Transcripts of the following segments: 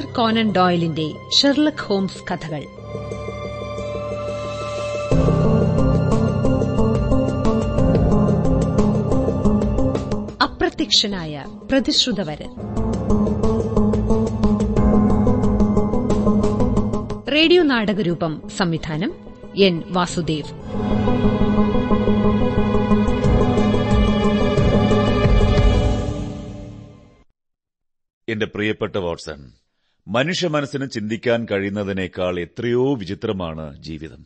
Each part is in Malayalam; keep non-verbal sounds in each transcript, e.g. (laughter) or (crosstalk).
കോനൻ ഡോയലിന്റെ ഷെർലക് ഹോംസ് കഥകൾ. അപ്രത്യക്ഷനായ പ്രതിശ്രുതവരൻ. റേഡിയോ നാടകരൂപം സംവിധാനം എൻ വാസുദേവ്. എന്റെ പ്രിയപ്പെട്ട വാട്സൺ മനുഷ്യ മനസ്സിന് ചിന്തിക്കാൻ കഴിയുന്നതിനേക്കാൾ എത്രയോ വിചിത്രമാണ് ജീവിതം.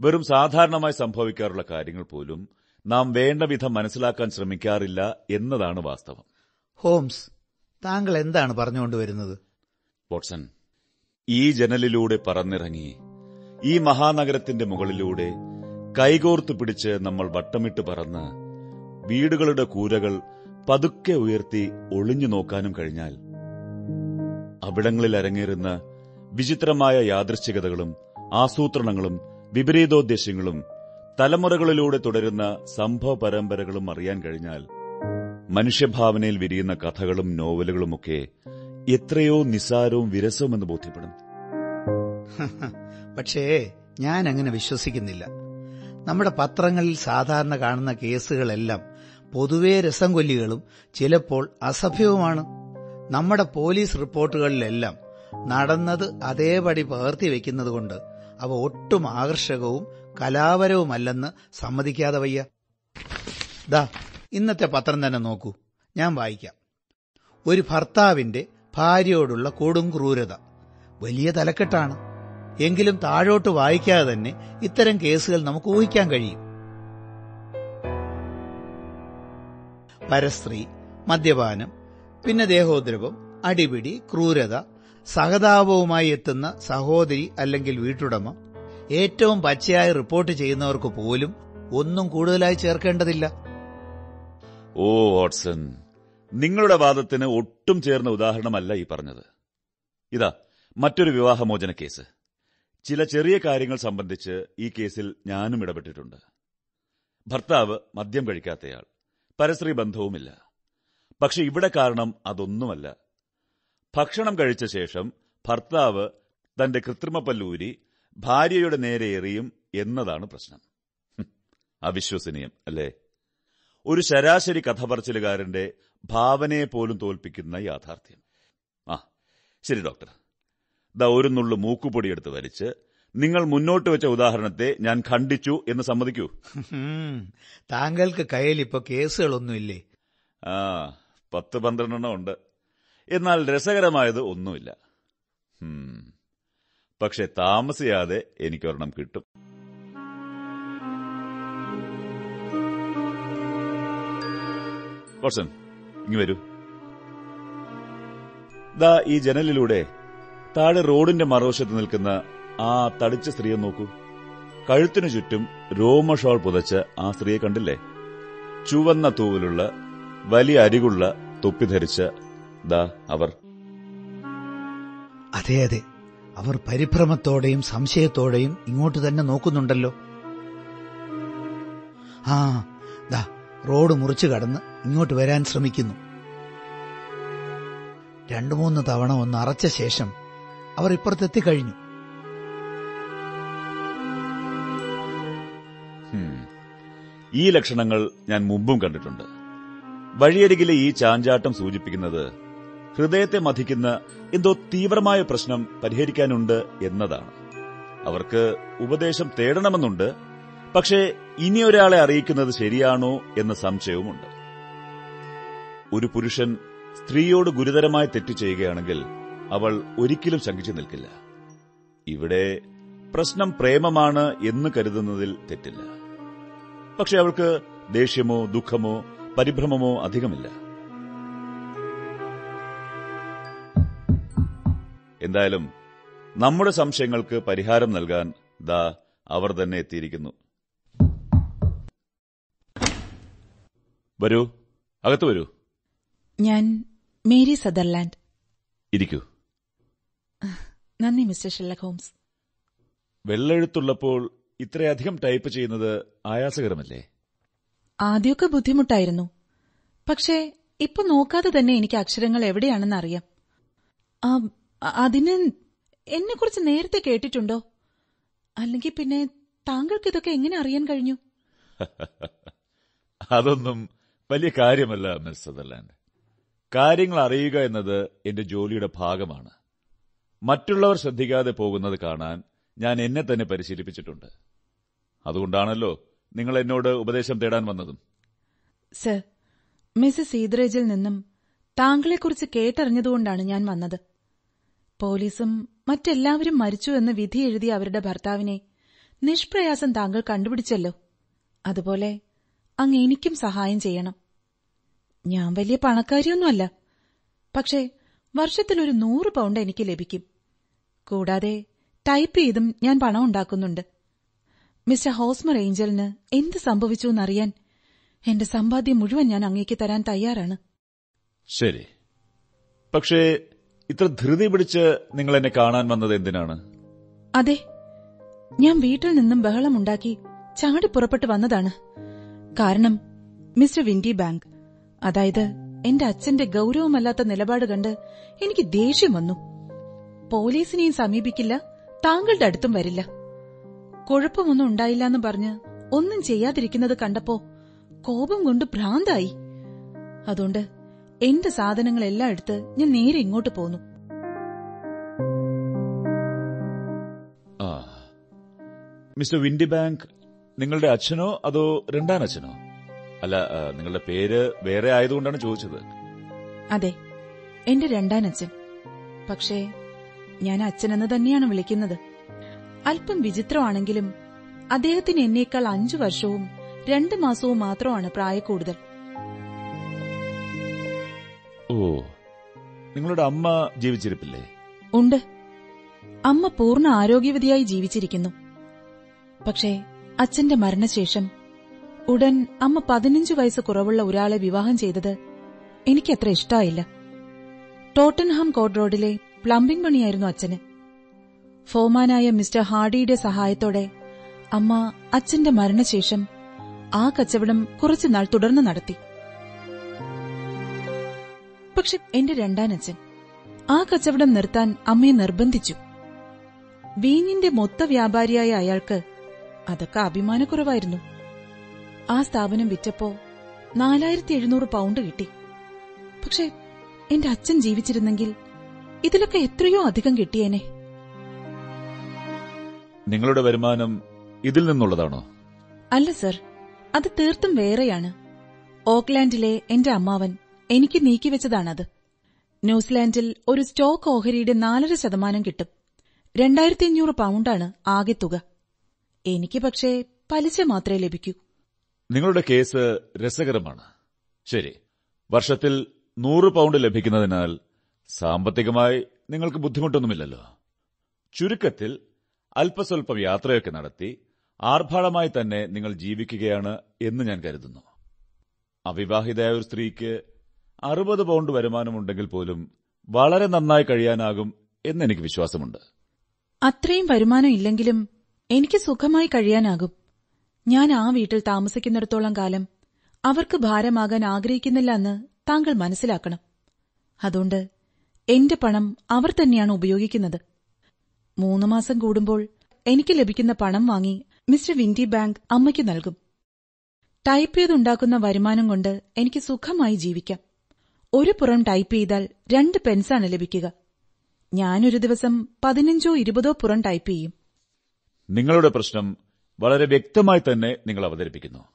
വെറും സാധാരണമായി സംഭവിക്കാറുള്ള കാര്യങ്ങൾ പോലും നാം വേണ്ട വിധം മനസ്സിലാക്കാൻ ശ്രമിക്കാറില്ല എന്നതാണ് വാസ്തവം. ഹോംസ് താങ്കൾ എന്താണ് പറഞ്ഞുകൊണ്ടുവരുന്നത് വാട്സൺ ഈ ജനലിലൂടെ പറന്നിറങ്ങി ഈ മഹാനഗരത്തിന്റെ മുകളിലൂടെ കൈകോർത്തു പിടിച്ച് നമ്മൾ വട്ടമിട്ട് പറന്ന് വീടുകളുടെ കൂരകൾ പതുക്കെ ഉയർത്തി ഒളിഞ്ഞു നോക്കാനും കഴിഞ്ഞാൽ അവിടങ്ങളിൽ അരങ്ങേറുന്ന വിചിത്രമായ യാദൃശ്ചികതകളും ആസൂത്രണങ്ങളും വിപരീതോദ്ദേശ്യങ്ങളും തലമുറകളിലൂടെ തുടരുന്ന സംഭവ പരമ്പരകളും അറിയാൻ കഴിഞ്ഞാൽ മനുഷ്യഭാവനയിൽ വിരിയുന്ന കഥകളും നോവലുകളുമൊക്കെ എത്രയോ നിസാരവും വിരസവുമെന്ന് ബോധ്യപ്പെടും പക്ഷേ ഞാൻ അങ്ങനെ വിശ്വസിക്കുന്നില്ല. നമ്മുടെ പത്രങ്ങളിൽ സാധാരണ കാണുന്ന കേസുകളെല്ലാം പൊതുവേ രസം കൊല്ലികളും ചിലപ്പോൾ അസഭ്യവുമാണ്. നമ്മുടെ പോലീസ് റിപ്പോർട്ടുകളിലെല്ലാം നടന്നത് അതേപടി പകർത്തി വയ്ക്കുന്നതുകൊണ്ട് അവ ഒട്ടും ആകർഷകവും കലാപരവുമല്ലെന്ന് സമ്മതിക്കാതെ വയ്യ. ദാ ഇന്നത്തെ പത്രം തന്നെ നോക്കൂ. ഞാൻ വായിക്കാം. ഒരു ഭർത്താവിന്റെ ഭാര്യയോടുള്ള കൊടും ക്രൂരത. വലിയ തലക്കെട്ടാണ്. എങ്കിലും താഴോട്ട് വായിക്കാതെ തന്നെ ഇത്തരം കേസുകൾ നമുക്ക് ഊഹിക്കാൻ കഴിയും. പരസ്ത്രീ മദ്യപാനം പിന്നെ ദേഹോദ്രവം അടിപിടി ക്രൂരത സഹതാപവുമായി എത്തുന്ന സഹോദരി അല്ലെങ്കിൽ വീട്ടുടമ ഏറ്റവും പച്ചയായി റിപ്പോർട്ട് ചെയ്യുന്നവർക്ക് പോലും ഒന്നും കൂടുതലായി ചേർക്കേണ്ടതില്ല. ഓ വാട്സൺ നിങ്ങളുടെ വാദത്തിന് ഒട്ടും ചേർന്ന ഉദാഹരണമല്ല ഈ പറഞ്ഞത്. ഇതാ മറ്റൊരു വിവാഹമോചന കേസ്. ചില ചെറിയ കാര്യങ്ങൾ സംബന്ധിച്ച് ഈ കേസിൽ ഞാനും ഇടപെട്ടിട്ടുണ്ട്. ഭർത്താവ് മദ്യം കഴിക്കാത്തയാൾ. പരസ്ത്രീ ബന്ധവുമില്ല. പക്ഷെ ഇവിടെ കാരണം അതൊന്നുമല്ല. ഭക്ഷണം കഴിച്ച ശേഷം ഭർത്താവ് തന്റെ കൃത്രിമ പല്ലൂരി ഭാര്യയുടെ നേരെ എറിയും എന്നതാണ് പ്രശ്നം. അവിശ്വസനീയം അല്ലേ? ഒരു ശരാശരി കഥ പറച്ചിലുകാരന്റെ ഭാവനയെ പോലും തോൽപ്പിക്കുന്ന യാഥാർത്ഥ്യം. ആ ശരി ഡോക്ടർ. ദ ഒരു നുള്ളു മൂക്കുപൊടി എടുത്ത് വലിച്ച് നിങ്ങൾ മുന്നോട്ട് വെച്ച ഉദാഹരണത്തെ ഞാൻ ഖണ്ഡിച്ചു എന്ന് സമ്മതിക്കൂ. താങ്കൾക്ക് കയ്യിൽ ഇപ്പൊ കേസുകളൊന്നുമില്ലേ? ആ പത്ത് പന്ത്രണ്ടെണ്ണം ഉണ്ട്. എന്നാൽ രസകരമായത് ഒന്നുമില്ല. പക്ഷെ താമസിയാതെ എനിക്കൊരെണ്ണം കിട്ടും. വാട്സൺ ഇങ്ങ് വരൂ. ദാ ഈ ജനലിലൂടെ താഴെ റോഡിന്റെ മറുവശത്ത് നിൽക്കുന്ന ആ തടിച്ച സ്ത്രീയെ നോക്കൂ. കഴുത്തിനു ചുറ്റും രോമഷോൾ പുതച്ച ആ സ്ത്രീയെ കണ്ടില്ലേ? ചുവന്ന തൂവലുള്ള വലിയ അരികുള്ള തൊപ്പി ധരിച്ച ദാ അവർ. അതെ അതെ. അവർ പരിഭ്രമത്തോടെയും സംശയത്തോടെയും ഇങ്ങോട്ട് തന്നെ നോക്കുന്നുണ്ടല്ലോ. ആ ദാ റോഡ് മുറിച്ചു കടന്ന് ഇങ്ങോട്ട് വരാൻ ശ്രമിക്കുന്നു. രണ്ടു മൂന്ന് തവണ ഒന്ന് അറച്ച ശേഷം അവർ ഇപ്പുറത്തെത്തിക്കഴിഞ്ഞു. ഈ ലക്ഷണങ്ങൾ ഞാൻ മുമ്പും കണ്ടിട്ടുണ്ട്. വഴിയരികിലെ ഈ ചാഞ്ചാട്ടം സൂചിപ്പിക്കുന്നത് ഹൃദയത്തെ മഥിക്കുന്ന എന്തോ തീവ്രമായ പ്രശ്നം പരിഹരിക്കാനുണ്ട് എന്നതാണ്. അവർക്ക് ഉപദേശം തേടണമെന്നുണ്ട് പക്ഷേ ഇനിയൊരാളെ അറിയിക്കുന്നത് ശരിയാണോ എന്ന സംശയവുമുണ്ട്. ഒരു പുരുഷൻ സ്ത്രീയോട് ഗുരുതരമായി തെറ്റ് ചെയ്യുകയാണെങ്കിൽ അവൾ ഒരിക്കലും ശങ്കിച്ചു നിൽക്കില്ല. ഇവിടെ പ്രശ്നം പ്രേമമാണ് എന്ന് കരുതുന്നതിൽ തെറ്റില്ല. പക്ഷെ അവൾക്ക് ദേഷ്യമോ ദുഃഖമോ പരിഭ്രമമോ അധികമില്ല. എന്തായാലും നമ്മുടെ സംശയങ്ങൾക്ക് പരിഹാരം നൽകാൻ ദാ അവർ തന്നെ എത്തിയിരിക്കുന്നു. വരൂ അകത്തു വരൂ. ഞാൻ മേരി സദർലാൻഡ്. ഇരിക്കൂ. നന്ദി മിസ്റ്റർ ഷെല്ലക് ഹോംസ്. വെള്ളെഴുത്തുള്ളപ്പോൾ ഇത്രയധികം ടൈപ്പ് ചെയ്യുന്നത് ആയാസകരമല്ലേ? ആദ്യമൊക്കെ ബുദ്ധിമുട്ടായിരുന്നു. പക്ഷേ ഇപ്പൊ നോക്കാതെ തന്നെ എനിക്ക് അക്ഷരങ്ങൾ എവിടെയാണെന്ന് അറിയാം അതിന് എന്നെക്കുറിച്ച് നേരത്തെ കേട്ടിട്ടുണ്ടോ? അല്ലെങ്കിൽ പിന്നെ താങ്കൾക്ക് ഇതൊക്കെ എങ്ങനെ അറിയാൻ കഴിഞ്ഞു? (laughs) അതൊന്നും വലിയ കാര്യമല്ല മിസ് കാര്യങ്ങൾ അറിയുക എന്നത് എന്റെ ജോലിയുടെ ഭാഗമാണ്. മറ്റുള്ളവർ ശ്രദ്ധിക്കാതെ പോകുന്നത് കാണാൻ ഞാൻ എന്നെ തന്നെ പരിശീലിപ്പിച്ചിട്ടുണ്ട്. അതുകൊണ്ടാണല്ലോ നിങ്ങൾ എന്നോട് ഉപദേശം തേടാൻ വന്നതും. സർ മിസ്സസ് ഈദ്രേജിൽ നിന്നും താങ്കളെക്കുറിച്ച് കേട്ടറിഞ്ഞതുകൊണ്ടാണ് ഞാൻ വന്നത്. പോലീസും മറ്റെല്ലാവരും മരിച്ചു എന്ന് വിധി എഴുതിയ അവരുടെ ഭർത്താവിനെ നിഷ്പ്രയാസം താങ്കൾ കണ്ടുപിടിച്ചല്ലോ. അതുപോലെ അങ്ങ് എനിക്കും സഹായം ചെയ്യണം. ഞാൻ വലിയ പണക്കാരിയൊന്നുമല്ല. പക്ഷേ വർഷത്തിലൊരു നൂറ് പൗണ്ട് എനിക്ക് ലഭിക്കും. കൂടാതെ ടൈപ്പ് ചെയ്തും ഞാൻ പണം ഉണ്ടാക്കുന്നുണ്ട്. മിസ്റ്റർ ഹോസ്മർ ഏഞ്ചലിന് എന്ത് സംഭവിച്ചു എന്നറിയാൻ എന്റെ സമ്പാദ്യം മുഴുവൻ ഞാൻ അങ്ങേക്ക് തരാൻ തയ്യാറാണ്. ശരി. പക്ഷേ ഇത്ര ധൃതി പിടിച്ച് നിങ്ങൾ എന്നെ കാണാൻ വന്നത് എന്തിനാണ്? അതെ ഞാൻ വീട്ടിൽ നിന്നും ബഹളമുണ്ടാക്കി ചാടി പുറപ്പെട്ടു വന്നതാണ്. കാരണം മിസ്റ്റർ വിൻഡി ബാങ്ക് അതായത് എന്റെ അച്ഛന്റെ ഗൌരവമല്ലാത്ത നിലപാട് കണ്ട് എനിക്ക് ദേഷ്യം വന്നു. പോലീസിനെയും സമീപിക്കില്ല താങ്കളുടെ അടുത്തും വരില്ല. കുഴപ്പമൊന്നും ഉണ്ടായില്ലെന്ന് പറഞ്ഞ് ഒന്നും ചെയ്യാതിരിക്കുന്നത് കണ്ടപ്പോ കോപം കൊണ്ട് ഭ്രാന്തായി. അതുകൊണ്ട് എന്റെ സാധനങ്ങളെല്ലാം എടുത്ത് ഞാൻ നേരെ ഇങ്ങോട്ട് പോന്നു. മിസ്റ്റർ വിൻഡി ബാങ്ക് നിങ്ങളുടെ അച്ഛനോ അതോ രണ്ടാം അച്ഛനോ അല്ല നിങ്ങളുടെ പേര് വേറെ ആയതുകൊണ്ടാണ് ചോദിച്ചത്. അതെ എന്റെ രണ്ടാനച്ഛൻ. പക്ഷേ ഞാൻ അച്ഛനെന്ന് തന്നെയാണ് വിളിക്കുന്നത്. അല്പം വിചിത്രമാണെങ്കിലും അദ്ദേഹത്തിന് എന്നേക്കാൾ അഞ്ചു വർഷവും രണ്ടു മാസവും മാത്രമാണ് പ്രായക്കൂടുതൽ. ഓ നിങ്ങളുടെ അമ്മ ജീവിച്ചിരിപ്പില്ലേ? ഉണ്ട്. അമ്മ പൂർണ ആരോഗ്യവതിയായി ജീവിച്ചിരിക്കുന്നു. പക്ഷേ അച്ഛന്റെ മരണശേഷം ഉടൻ അമ്മ പതിനഞ്ചു വയസ്സ് കുറവുള്ള ഒരാളെ വിവാഹം ചെയ്തത് എനിക്കത്ര ഇഷ്ടായില്ല. ടോട്ടൻഹാം കോഡ് റോഡിലെ പ്ലംബിംഗ് പണിയായിരുന്നു അച്ഛന്. ഫോമാനായ മിസ്റ്റർ ഹാർഡിയുടെ സഹായത്തോടെ അമ്മ അച്ഛന്റെ മരണശേഷം ആ കച്ചവടം കുറച്ചുനാൾ തുടർന്ന് നടത്തി. പക്ഷെ എന്റെ രണ്ടാനച്ഛൻ ആ കച്ചവടം നിർത്താൻ അമ്മയെ നിർബന്ധിച്ചു. വീഞ്ഞിന്റെ മൊത്ത വ്യാപാരിയായ അയാൾക്ക് അതൊക്കെ അഭിമാനക്കുറവായിരുന്നു. ആ സ്ഥാപനം വിറ്റപ്പോ നാലായിരത്തി എഴുന്നൂറ് പൗണ്ട് കിട്ടി. പക്ഷെ എന്റെ അച്ഛൻ ജീവിച്ചിരുന്നെങ്കിൽ ഇതിലൊക്കെ എത്രയോ അധികം കിട്ടിയേനെ. നിങ്ങളുടെ വരുമാനം ഇതിൽ നിന്നുള്ളതാണോ? അല്ല സർ. അത് തീർത്തും വേറെയാണ്. ഓക്ലാൻഡിലെ എന്റെ അമ്മാവൻ എനിക്ക് നീക്കിവെച്ചതാണത് ന്യൂസിലാൻഡിൽ ഒരു സ്റ്റോക്ക് ഓഹരിയുടെ നാലര ശതമാനം കിട്ടും. രണ്ടായിരത്തി അഞ്ഞൂറ് പൗണ്ടാണ് ആകെ തുക. എനിക്ക് പക്ഷേ പലിശ മാത്രമേ ലഭിക്കൂ. നിങ്ങളുടെ കേസ് രസകരമാണ്. ശരി. വർഷത്തിൽ നൂറ് പൗണ്ട് ലഭിക്കുന്നതിനാൽ സാമ്പത്തികമായി നിങ്ങൾക്ക് ബുദ്ധിമുട്ടൊന്നുമില്ലല്ലോ. ചുരുക്കത്തിൽ അല്പസ്വല്പം യാത്രയൊക്കെ നടത്തി ആർഭാടമായി തന്നെ നിങ്ങൾ ജീവിക്കുകയാണ് എന്ന് ഞാൻ കരുതുന്നു. അവിവാഹിതയായ ഒരു സ്ത്രീക്ക് അറുപത് പൗണ്ട് വരുമാനമുണ്ടെങ്കിൽ പോലും വളരെ നന്നായി കഴിയാനാകും എന്നെനിക്ക് വിശ്വാസമുണ്ട്. അത്രയും വരുമാനം ഇല്ലെങ്കിലും എനിക്ക് സുഖമായി കഴിയാനാകും. ഞാൻ ആ വീട്ടിൽ താമസിക്കുന്നിടത്തോളം കാലം അവർക്ക് ഭാരമാകാൻ ആഗ്രഹിക്കുന്നില്ല എന്ന് താങ്കൾ മനസ്സിലാക്കണം. അതുകൊണ്ട് എന്റെ പണം അവർ തന്നെയാണ് ഉപയോഗിക്കുന്നത്. മൂന്ന് മാസം കൂടുമ്പോൾ എനിക്ക് ലഭിക്കുന്ന പണം വാങ്ങി മിസ്റ്റർ വിൻഡി ബാങ്ക് അമ്മയ്ക്ക് നൽകും. ടൈപ്പ് ചെയ്തുണ്ടാക്കുന്ന വരുമാനം കൊണ്ട് എനിക്ക് സുഖമായി ജീവിക്കാം. ഒരു പുറം ടൈപ്പ് ചെയ്താൽ രണ്ട് പെൻസാണ് ലഭിക്കുക. ഞാനൊരു ദിവസം പതിനഞ്ചോ ഇരുപതോ പുറം ടൈപ്പ് ചെയ്യും. നിങ്ങളുടെ പ്രശ്നം വളരെ വ്യക്തമായി തന്നെ നിങ്ങൾ അവതരിപ്പിക്കുന്നു.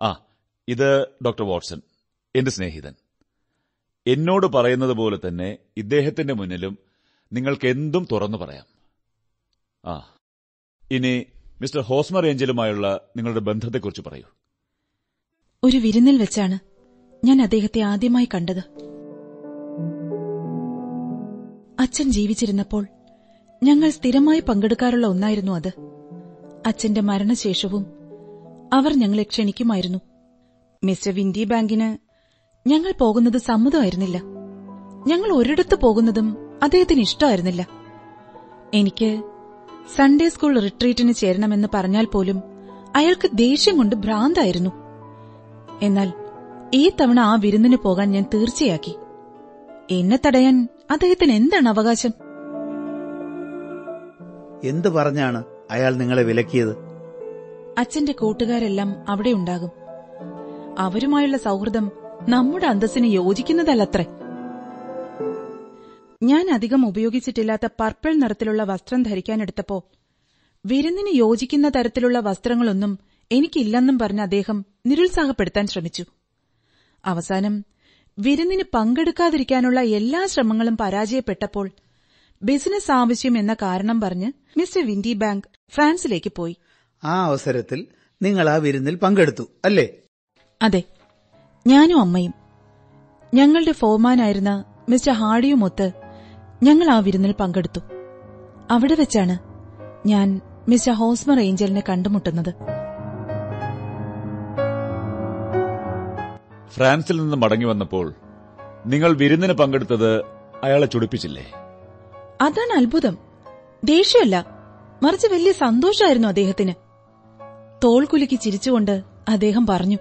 ആ ഇത് ഡോക്ടർ വാട്സൺ എന്റെ സ്നേഹിതൻ. എന്നോട് പറയുന്നത് പോലെ തന്നെ ഇദ്ദേഹത്തിന്റെ മുന്നിലും നിങ്ങൾക്ക് എന്തും തുറന്നു പറയാം. ആ. ഇനി മിസ്റ്റർ ഹോസ്മർ ഏഞ്ചലുമായുള്ള നിങ്ങളുടെ ബന്ധത്തെക്കുറിച്ച് പറയൂ. ഒരു വിരുന്നിൽ വെച്ചാണ് ഞാൻ അദ്ദേഹത്തെ ആദ്യമായി കണ്ടത്. അച്ഛൻ ജീവിച്ചിരുന്നപ്പോൾ ഞങ്ങൾ സ്ഥിരമായി പങ്കെടുക്കാറുള്ള ഒന്നായിരുന്നു അത്. അച്ഛന്റെ മരണശേഷവും അവർ ഞങ്ങളെ ക്ഷണിക്കുമായിരുന്നു. മിസ്റ്റർ വിൻഡി ബാങ്കിന് ഞങ്ങൾ പോകുന്നത് സമ്മതമായിരുന്നില്ല. ഞങ്ങൾ ഒരിടത്ത് പോകുന്നതും അദ്ദേഹത്തിന് ഇഷ്ടമായിരുന്നില്ല. എനിക്ക് സൺഡേ സ്കൂൾ റിട്രീറ്റിന് ചേരണമെന്ന് പറഞ്ഞാൽ പോലും അയാൾക്ക് ദേഷ്യം കൊണ്ട് ഭ്രാന്തായിരുന്നു. എന്നാൽ ഈ തവണ ആ വിരുന്നിന് പോകാൻ ഞാൻ തീർച്ചയാക്കി. എന്നെ തടയാൻ അദ്ദേഹത്തിന് എന്താണ് അവകാശം? എന്തു പറഞ്ഞാണ് അയാൾ നിങ്ങളെ വിലക്കിയത്? അച്ഛന്റെ കൂട്ടുകാരെല്ലാം അവിടെ ഉണ്ടാകും. അവരുമായുള്ള സൗഹൃദം നമ്മുടെ അന്തസ്സിന് യോജിക്കുന്നതല്ലത്രേ. ഞാൻ അധികം ഉപയോഗിച്ചിട്ടില്ലാത്ത പർപ്പിൾ നിറത്തിലുള്ള വസ്ത്രം ധരിക്കാനെടുത്തപ്പോ വിരുന്നിന് യോജിക്കുന്ന തരത്തിലുള്ള വസ്ത്രങ്ങളൊന്നും എനിക്കില്ലെന്നും പറഞ്ഞ് അദ്ദേഹം നിരുത്സാഹപ്പെടുത്താൻ ശ്രമിച്ചു. അവസാനം വിരുന്നിന് പങ്കെടുക്കാതിരിക്കാനുള്ള എല്ലാ ശ്രമങ്ങളും പരാജയപ്പെട്ടപ്പോൾ ബിസിനസ് ആവശ്യം എന്ന കാരണം പറഞ്ഞ് മിസ്റ്റർ വിൻഡി ബാങ്ക് ഫ്രാൻസിലേക്ക് പോയി. ആ അവസരത്തിൽ നിങ്ങൾ ആ വിരുന്നിൽ പങ്കെടുത്തു അല്ലേ? അതെ ഞാനും അമ്മയും. ഞങ്ങളുടെ ഫോർമാനായിരുന്ന മിസ്റ്റർ ഹാഡിയുമൊത്ത് ഞങ്ങൾ ആ വിരുന്നിൽ പങ്കെടുത്തു. അവിടെ വെച്ചാണ് ഞാൻ മിസ്റ്റർ ഹോസ്മർ ഏഞ്ചലിനെ കണ്ടുമുട്ടുന്നത്. ഫ്രാൻസിൽ നിന്ന് മടങ്ങി വന്നപ്പോൾ നിങ്ങൾ വിരുന്നിന് പങ്കെടുത്തത് അയാളെ ചുടിപ്പിച്ചില്ലേ? അതാണ് അത്ഭുതം. ദേഷ്യമല്ല. മറിച്ച് വലിയ സന്തോഷമായിരുന്നു അദ്ദേഹത്തിന്. തോൾ കുലുക്കി ചിരിച്ചുകൊണ്ട് അദ്ദേഹം പറഞ്ഞു.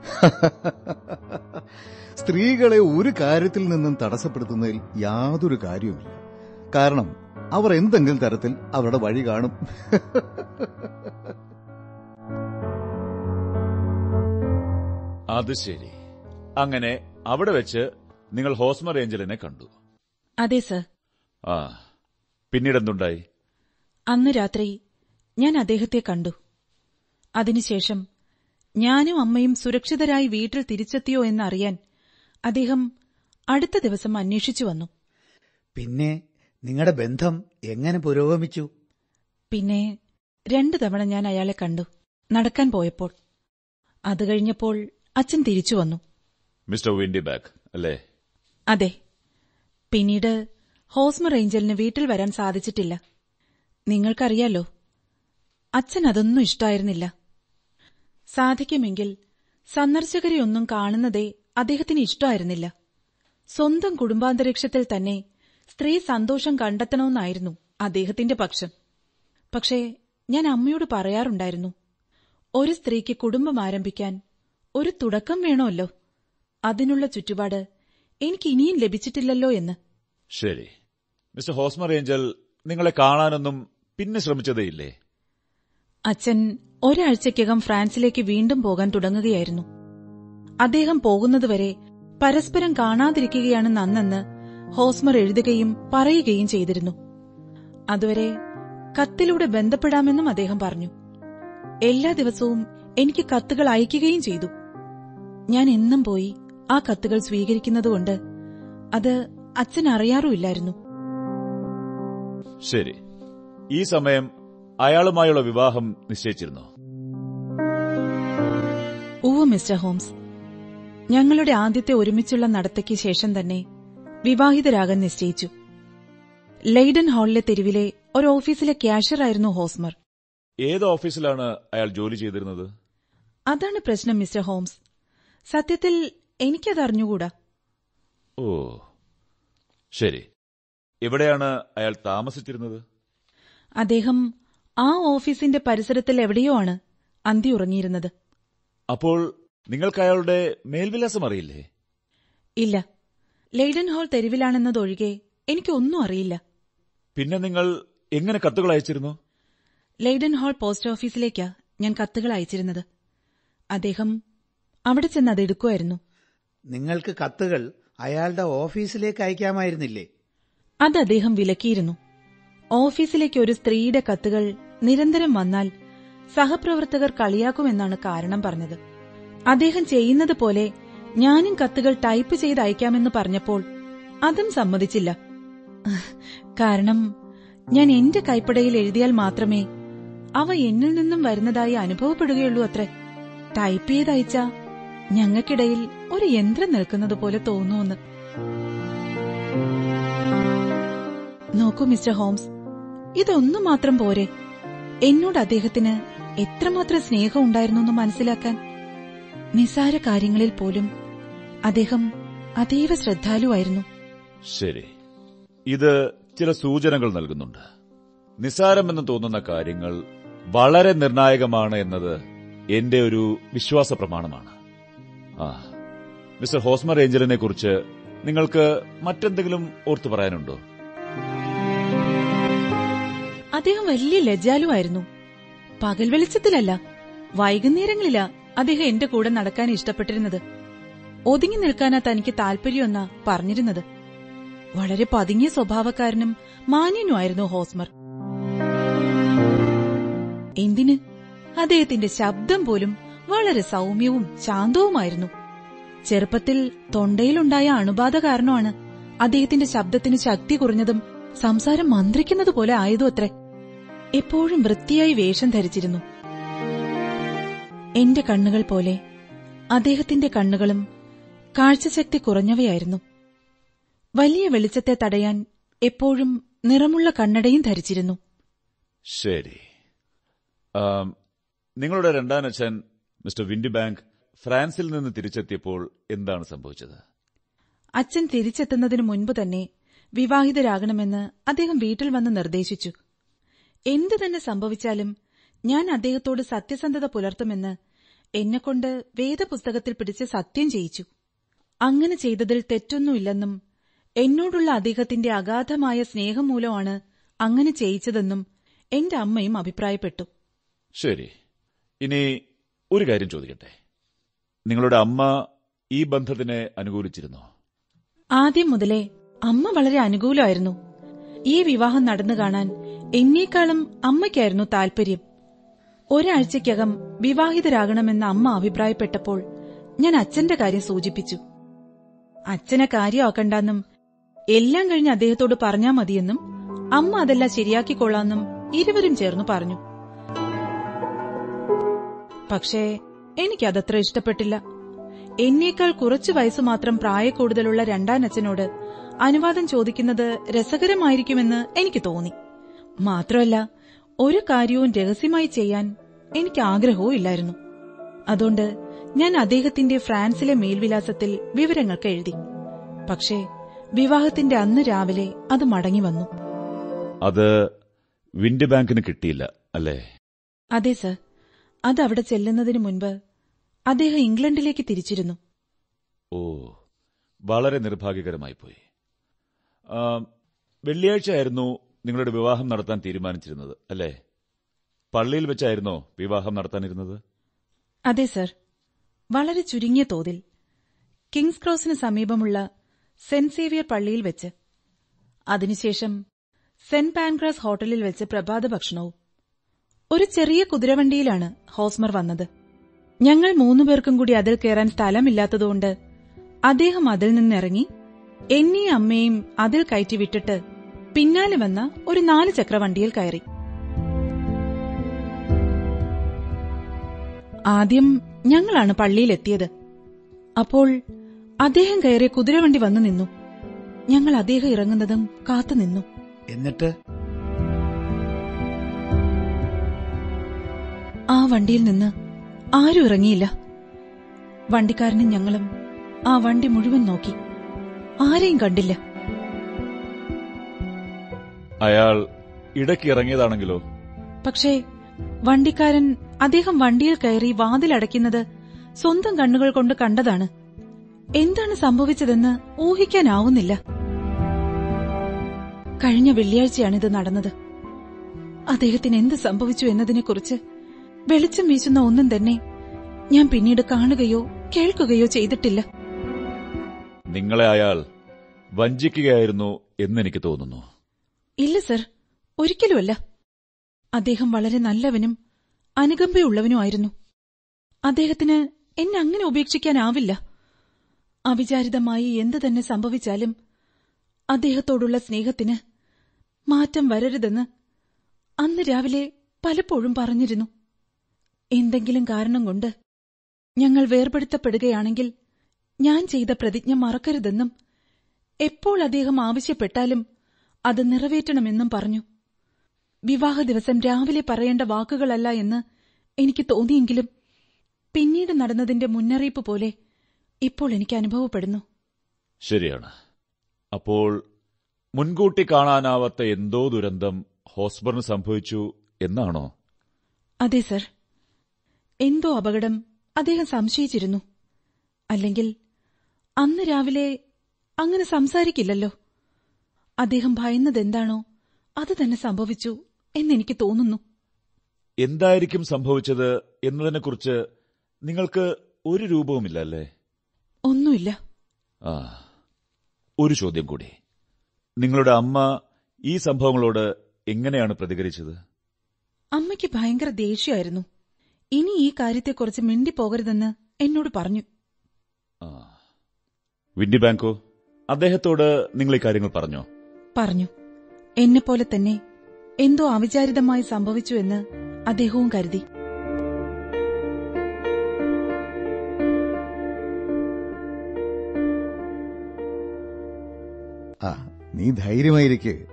(laughs) സ്ത്രീകളെ ഒരു കാര്യത്തിൽ നിന്നും തടസ്സപ്പെടുത്തുന്നതിൽ യാതൊരു കാര്യവുമില്ല. കാരണം അവർ എന്തെങ്കിലും തരത്തിൽ അവരുടെ വഴി കാണും. അത് ശരി. അങ്ങനെ അവിടെ വെച്ച് നിങ്ങൾ ഹോസ്മർ ഏഞ്ചലിനെ കണ്ടു. അതെ സർ. ആ പിന്നീടെന്തുണ്ടായി അന്ന് രാത്രി ഞാൻ അദ്ദേഹത്തെ കണ്ടു. അതിനുശേഷം ഞാനും അമ്മയും സുരക്ഷിതരായി വീട്ടിൽ തിരിച്ചെത്തിയോ എന്നറിയാൻ അദ്ദേഹം അടുത്ത ദിവസം അന്വേഷിച്ചു വന്നു. പിന്നെ നിങ്ങളുടെ ബന്ധം എങ്ങനെ പുരോഗമിച്ചു? പിന്നെ രണ്ടു തവണ ഞാൻ അയാളെ കണ്ടു. നടക്കാൻ പോയപ്പോൾ. അത് കഴിഞ്ഞപ്പോൾ അച്ഛൻ തിരിച്ചു വന്നു. മിസ്റ്റർ വിൻഡി ബാക്ക് അല്ലേ? അതെ. പിന്നീട് ഹോസ്മ ഏഞ്ചലിന് വീട്ടിൽ വരാൻ സാധിച്ചിട്ടില്ല. നിങ്ങൾക്കറിയാലോ അച്ഛൻ അതൊന്നും ഇഷ്ടായിരുന്നില്ല. സാധിക്കുമെങ്കിൽ സന്ദർശകരെ ഒന്നും കാണുന്നതേ അദ്ദേഹത്തിന് ഇഷ്ടമായിരുന്നില്ല. സ്വന്തം കുടുംബാന്തരീക്ഷത്തിൽ തന്നെ സ്ത്രീ സന്തോഷം കണ്ടെത്തണമെന്നായിരുന്നു അദ്ദേഹത്തിന്റെ പക്ഷം. പക്ഷേ ഞാൻ അമ്മയോട് പറയാറുണ്ടായിരുന്നു ഒരു സ്ത്രീക്ക് കുടുംബം ആരംഭിക്കാൻ ഒരു തുടക്കം വേണമല്ലോ. അതിനുള്ള ചുറ്റുപാട് എനിക്ക് ഇനിയും ലഭിച്ചിട്ടില്ലല്ലോ എന്ന്. ശരി. മിസ്റ്റർ ഹോസ്മർ ഏഞ്ചൽ നിങ്ങളെ കാണാനൊന്നും പിന്നെ ശ്രമിച്ചതേയില്ലേ? അച്ഛൻ ഒരാഴ്ചയ്ക്കകം ഫ്രാൻസിലേക്ക് വീണ്ടും പോകാൻ തുടങ്ങുകയായിരുന്നു. അദ്ദേഹം പോകുന്നതുവരെ പരസ്പരം കാണാതിരിക്കുകയാണ് നന്നെന്ന് ഹോസ്മർ എഴുതുകയും പറയുകയും ചെയ്തിരുന്നു. അതുവരെ കത്തിലൂടെ ബന്ധപ്പെടാമെന്നും അദ്ദേഹം പറഞ്ഞു. എല്ലാ ദിവസവും എനിക്ക് കത്തുകൾ അയക്കുകയും ചെയ്തു. ഞാൻ എന്നും പോയി ആ കത്തുകൾ സ്വീകരിക്കുന്നതുകൊണ്ട് അത് അച്ഛൻ അറിയാറുമില്ലായിരുന്നു. ശരി. ഈ സമയം അയാളുമായുള്ള വിവാഹം നിശ്ചയിച്ചിരുന്നു? ഓ മിസ്റ്റർ ഹോംസ്. ഞങ്ങളുടെ ആദ്യത്തെ ഒരുമിച്ചുള്ള നടത്തയ്ക്ക് ശേഷം തന്നെ വിവാഹിതരാകാൻ നിശ്ചയിച്ചു. ലൈഡൻ ഹാളിലെ തെരുവിലെ ഒരു ഓഫീസിലെ ക്യാഷ്യറായിരുന്നു ഹോസ്മർ. ഏത് ഓഫീസിലാണ് അയാൾ ജോലി ചെയ്തിരുന്നത്? അതാണ് പ്രശ്നം മിസ്റ്റർ ഹോംസ്. സത്യത്തിൽ എനിക്കത് അറിഞ്ഞുകൂടാ. ഓ ശരി. എവിടെയാണ് അയാൾ താമസിച്ചിരുന്നത്? അദ്ദേഹം ആ ഓഫീസിന്റെ പരിസരത്തിൽ എവിടെയോ ആണ് അന്തി ഉറങ്ങിയിരുന്നത്. അപ്പോൾ നിങ്ങൾക്ക് അയാളുടെ മേൽവിലാസം അറിയില്ലേ? ഇല്ല. ലെയ്ഡൻ ഹാൾ തെരുവിലാണെന്നതൊഴികെ എനിക്കൊന്നും അറിയില്ല. പിന്നെ നിങ്ങൾ എങ്ങനെ കത്തുകൾ അയച്ചിരുന്നു? ലെയ്ഡൻ ഹാൾ പോസ്റ്റ് ഓഫീസിലേക്കാ ഞാൻ കത്തുകൾ അയച്ചിരുന്നത്. അദ്ദേഹം അവിടെ ചെന്ന് അതെടുക്കുമായിരുന്നു നിങ്ങൾക്ക് കത്തുകൾ അയാളുടെ ഓഫീസിലേക്ക് അയക്കാമായിരുന്നില്ലേ? അത് അദ്ദേഹം വിലക്കിയിരുന്നു. ഓഫീസിലേക്ക് ഒരു സ്ത്രീയുടെ കത്തുകൾ നിരന്തരം വന്നാൽ സഹപ്രവർത്തകർ കളിയാക്കുമെന്നാണ് കാരണം പറഞ്ഞത്. അദ്ദേഹം ചെയ്യുന്നത് പോലെ ഞാനും കത്തുകൾ ടൈപ്പ് ചെയ്ത് അയക്കാമെന്ന് പറഞ്ഞപ്പോൾ അതും സമ്മതിച്ചില്ല. കാരണം ഞാൻ എന്റെ കൈപ്പടയിൽ എഴുതിയാൽ മാത്രമേ അവ എന്നിൽ നിന്നും വരുന്നതായി അനുഭവപ്പെടുകയുള്ളൂ അത്രേ. ടൈപ്പ് ചെയ്തയച്ച ഞങ്ങൾക്കിടയിൽ ഒരു യന്ത്രം നിൽക്കുന്നത് പോലെ തോന്നുമെന്ന് നോക്കൂ മിസ്റ്റർ ഹോംസ് ഇതൊന്നും മാത്രം പോരെ. എന്നോട് അദ്ദേഹത്തിന് എത്രമാത്രം സ്നേഹം ഉണ്ടായിരുന്നു എന്ന് മനസ്സിലാക്കാൻ നിസാര കാര്യങ്ങളിൽ പോലും അദ്ദേഹം അതീവ ശ്രദ്ധാലുവായിരുന്നു. ശരി. ഇത് ചില സൂചനകൾ നൽകുന്നുണ്ട്. നിസാരമെന്ന് തോന്നുന്ന കാര്യങ്ങൾ വളരെ നിർണായകമാണ് എന്നത് എന്റെ ഒരു വിശ്വാസ പ്രമാണമാണ്. ആ മിസ്റ്റർ ഹോസ്മർ ഏഞ്ചലിനെ കുറിച്ച് നിങ്ങൾക്ക് മറ്റെന്തെങ്കിലും ഓർത്തു പറയാനുണ്ടോ? അദ്ദേഹം വലിയ ലജ്ജാലുവായിരുന്നു. പകൽ വെളിച്ചത്തിലല്ല വൈകുന്നേരങ്ങളിലാ അദ്ദേഹം എന്റെ കൂടെ നടക്കാൻ ഇഷ്ടപ്പെട്ടിരുന്നത്. ഒതുങ്ങി നിൽക്കാനാ തനിക്ക് താല്പര്യമെന്നാ പറഞ്ഞിരുന്നത്. വളരെ പതുങ്ങിയ സ്വഭാവക്കാരനും മാന്യനുമായിരുന്നു ഹോസ്മർ. എന്തിന്? അദ്ദേഹത്തിന്റെ ശബ്ദം പോലും വളരെ സൗമ്യവും ശാന്തവുമായിരുന്നു. ചെറുപ്പത്തിൽ തൊണ്ടയിലുണ്ടായ അണുബാധ കാരണമാണ് അദ്ദേഹത്തിന്റെ ശബ്ദത്തിന് ശക്തി കുറഞ്ഞതും സംസാരം മന്ത്രിക്കുന്നതുപോലെ ആയതും അത്രേ. എപ്പോഴും വൃത്തിയായി വേഷം ധരിച്ചിരുന്നു. എന്റെ കണ്ണുകൾ പോലെ അദ്ദേഹത്തിന്റെ കണ്ണുകളും കാഴ്ചശക്തി കുറഞ്ഞവയായിരുന്നു. വലിയ വെളിച്ചത്തെ തടയാൻ എപ്പോഴും നിറമുള്ള കണ്ണടയും ധരിച്ചിരുന്നു. ശരി. നിങ്ങളുടെ രണ്ടാം അച്ഛൻ മിസ്റ്റർ വിൻഡി ബാങ്ക് ഫ്രാൻസിൽ നിന്ന് തിരിച്ചെത്തിയപ്പോൾ എന്താണ് സംഭവിച്ചത്? അച്ഛൻ തിരിച്ചെത്തുന്നതിനു മുൻപ് തന്നെ വിവാഹിതരാകണമെന്ന് അദ്ദേഹം വീട്ടിൽ വന്ന് നിർദ്ദേശിച്ചു. എന്തു തന്നെ സംഭവിച്ചാലും ഞാൻ അദ്ദേഹത്തോട് സത്യസന്ധത പുലർത്തുമെന്ന് എന്നെക്കൊണ്ട് വേദപുസ്തകത്തിൽ പിടിച്ച് സത്യം ചെയ്യിച്ചു. അങ്ങനെ ചെയ്തതിൽ തെറ്റൊന്നുമില്ലെന്നും എന്നോടുള്ള അദ്ദേഹത്തിന്റെ അഗാധമായ സ്നേഹം മൂലമാണ് അങ്ങനെ ചെയ്യിച്ചതെന്നും എന്റെ അമ്മയും അഭിപ്രായപ്പെട്ടു. ശരി. ഇനി ഒരു കാര്യം ചോദിക്കട്ടെ. നിങ്ങളുടെ അമ്മ ഈ ബന്ധത്തിനെ അനുകൂലിച്ചിരുന്നോ? ആദ്യം മുതലേ അമ്മ വളരെ അനുകൂലമായിരുന്നു. ഈ വിവാഹം നടന്നു കാണാൻ എന്നേക്കാളും അമ്മയ്ക്കായിരുന്നു താൽപര്യം. ഒരാഴ്ചയ്ക്കകം വിവാഹിതരാകണമെന്ന് അമ്മ അഭിപ്രായപ്പെട്ടപ്പോൾ ഞാൻ അച്ഛന്റെ കാര്യം സൂചിപ്പിച്ചു. അച്ഛനെ കാര്യമാക്കണ്ടെന്നും എല്ലാം കഴിഞ്ഞ് അദ്ദേഹത്തോട് പറഞ്ഞാ മതിയെന്നും അമ്മ അതെല്ലാം ശരിയാക്കിക്കൊള്ളാമെന്നും ഇരുവരും ചേർന്നു പറഞ്ഞു. പക്ഷേ എനിക്കതത്ര ഇഷ്ടപ്പെട്ടില്ല. എന്നേക്കാൾ കുറച്ചു വയസ്സ് മാത്രം പ്രായക്കൂടുതലുള്ള രണ്ടാനച്ഛനോട് അനുവാദം ചോദിക്കുന്നത് രസകരമായിരിക്കുമെന്ന് എനിക്ക് തോന്നി. മാത്രമല്ല ഒരു കാര്യവും രഹസ്യമായി ചെയ്യാൻ എനിക്ക് ആഗ്രഹവും ഇല്ലായിരുന്നു. അതുകൊണ്ട് ഞാൻ അദ്ദേഹത്തിന്റെ ഫ്രാൻസിലെ മേൽവിലാസത്തിൽ വിവരങ്ങൾക്ക് എഴുതി. പക്ഷേ വിവാഹത്തിന്റെ അന്ന് രാവിലെ അത് മടങ്ങി വന്നു. അത് വിൻഡ് ബാങ്കിന് കിട്ടിയില്ല അല്ലേ? അതെ സർ. അത് അവിടെ ചെല്ലുന്നതിന് മുൻപ് അദ്ദേഹം ഇംഗ്ലണ്ടിലേക്ക് തിരിച്ചിരുന്നു. ഓ വളരെ നിർഭാഗ്യകരമായി പോയി. വെള്ളിയാഴ്ച ആയിരുന്നു നിങ്ങളുടെ വിവാഹം നടത്താൻ തീരുമാനിച്ചിരുന്നത് അല്ലേ? പള്ളിയിൽ വെച്ചായിരുന്നോ വിവാഹം നടത്താനിരുന്നത്? അതെ സർ. വളരെ ചുരുങ്ങിയ തോതിൽ. കിങ്സ് ക്രോസിന് സമീപമുള്ള സെന്റ് സേവിയർ പള്ളിയിൽ വെച്ച്. അതിനുശേഷം സെന്റ് പാൻക്രാസ് ഹോട്ടലിൽ വെച്ച് പ്രഭാത ഭക്ഷണവും. ഒരു ചെറിയ കുതിരവണ്ടിയിലാണ് ഹോസ്മർ വന്നത്. ഞങ്ങൾ മൂന്നുപേർക്കും കൂടി അതിൽ കയറാൻ സ്ഥലമില്ലാത്തതുകൊണ്ട് അദ്ദേഹം അതിൽ നിന്നിറങ്ങി എന്നെയും അമ്മയും അതിൽ കയറ്റി വിട്ടിട്ട് പിന്നാലെ വന്ന ഒരു നാല് ചക്രവണ്ടിയിൽ കയറി. ആദ്യം ഞങ്ങളാണ് പള്ളിയിലെത്തിയത്. അപ്പോൾ അദ്ദേഹം കയറി കുതിരവണ്ടി വന്നു നിന്നു. ഞങ്ങൾ അദ്ദേഹം ഇറങ്ങുന്നതും കാത്തുനിന്നു എന്നിട്ട്? ആ വണ്ടിയിൽ നിന്ന് ആരും ഇറങ്ങിയില്ല. വണ്ടിക്കാരനും ഞങ്ങളും ആ വണ്ടി മുഴുവൻ നോക്കി. ആരെയും കണ്ടില്ല. അയാൾ ഇടയ്ക്ക് ഇറങ്ങിയതാണെങ്കിലോ? പക്ഷേ വണ്ടിക്കാരൻ അദ്ദേഹം വണ്ടിയിൽ കയറി വാതിലടയ്ക്കുന്നത് സ്വന്തം കണ്ണുകൾ കൊണ്ട് കണ്ടതാണ്. എന്താണ് സംഭവിച്ചതെന്ന് ഊഹിക്കാനാവുന്നില്ല. കഴിഞ്ഞ വെള്ളിയാഴ്ചയാണിത് നടന്നത്. അദ്ദേഹത്തിന് എന്ത് സംഭവിച്ചു എന്നതിനെക്കുറിച്ച് വെളിച്ചം വീശുന്ന ഒന്നും തന്നെ ഞാൻ പിന്നീട് കാണുകയോ കേൾക്കുകയോ ചെയ്തിട്ടില്ല. നിങ്ങളെ അയാൾ വഞ്ചിക്കുകയായിരുന്നു എന്നെനിക്ക് തോന്നുന്നു. ഇല്ല സർ. ഒരിക്കലുമല്ല. അദ്ദേഹം വളരെ നല്ലവനും അനുകമ്പയുള്ളവനുമായിരുന്നു. അദ്ദേഹത്തിന് എന്നെ അങ്ങനെ ഉപേക്ഷിക്കാനാവില്ല. അവിചാരിതമായി എന്തു തന്നെ സംഭവിച്ചാലും അദ്ദേഹത്തോടുള്ള സ്നേഹത്തിന് മാറ്റം വരരുതെന്ന് അന്ന് രാവിലെ പലപ്പോഴും പറഞ്ഞിരുന്നു. എന്തെങ്കിലും കാരണം കൊണ്ട് ഞങ്ങൾ വേർപെടുത്തപ്പെടുകയാണെങ്കിൽ ഞാൻ ചെയ്ത പ്രതിജ്ഞ മറക്കരുതെന്നും എപ്പോൾ അദ്ദേഹം ആവശ്യപ്പെട്ടാലും അത് നിറവേറ്റണമെന്നും പറഞ്ഞു. വിവാഹ ദിവസം രാവിലെ പറയേണ്ട വാക്കുകളല്ല എന്ന് എനിക്ക് തോന്നിയെങ്കിലും പിന്നീട് നടന്നതിന്റെ മുന്നറിയിപ്പ് പോലെ ഇപ്പോൾ എനിക്ക് അനുഭവപ്പെടുന്നു. ശരിയാണ്. അപ്പോൾ മുൻകൂട്ടി കാണാനാവാത്ത എന്തോ ദുരന്തം ഹോസ്ബറിന് സംഭവിച്ചു എന്നാണോ? അതെ സർ. എന്തോ അപകടം അദ്ദേഹം സംശയിച്ചിരുന്നു. അല്ലെങ്കിൽ അന്ന് രാവിലെ അങ്ങനെ സംസാരിക്കില്ലല്ലോ. അദ്ദേഹം ഭയന്നതെന്താണോ അത് തന്നെ സംഭവിച്ചു എന്നെനിക്ക് തോന്നുന്നു. എന്തായിരിക്കും സംഭവിച്ചത് എന്നതിനെക്കുറിച്ച് നിങ്ങൾക്ക് ഒരു രൂപവുമില്ല അല്ലേ ഒന്നുമില്ല. ആ ഒരു ചോദ്യം കൂടി. നിങ്ങളുടെ അമ്മ ഈ സംഭവങ്ങളോട് എങ്ങനെയാണ് പ്രതികരിച്ചത്? അമ്മയ്ക്ക് ഭയങ്കര ദേഷ്യമായിരുന്നു. ഇനി ഈ കാര്യത്തെക്കുറിച്ച് മിണ്ടിപ്പോകരുതെന്ന് എന്നോട് പറഞ്ഞു. വിൻഡി ബാങ്കോ അദ്ദേഹത്തോട് നിങ്ങൾ ഈ കാര്യങ്ങൾ പറഞ്ഞോ? പറഞ്ഞു. എന്നെ പോലെ തന്നെ എന്തോ അവിചാരിതമായി സംഭവിച്ചു എന്ന് അദ്ദേഹവും കരുതി. ആ നീ ധൈര്യമായിരിക്കെ.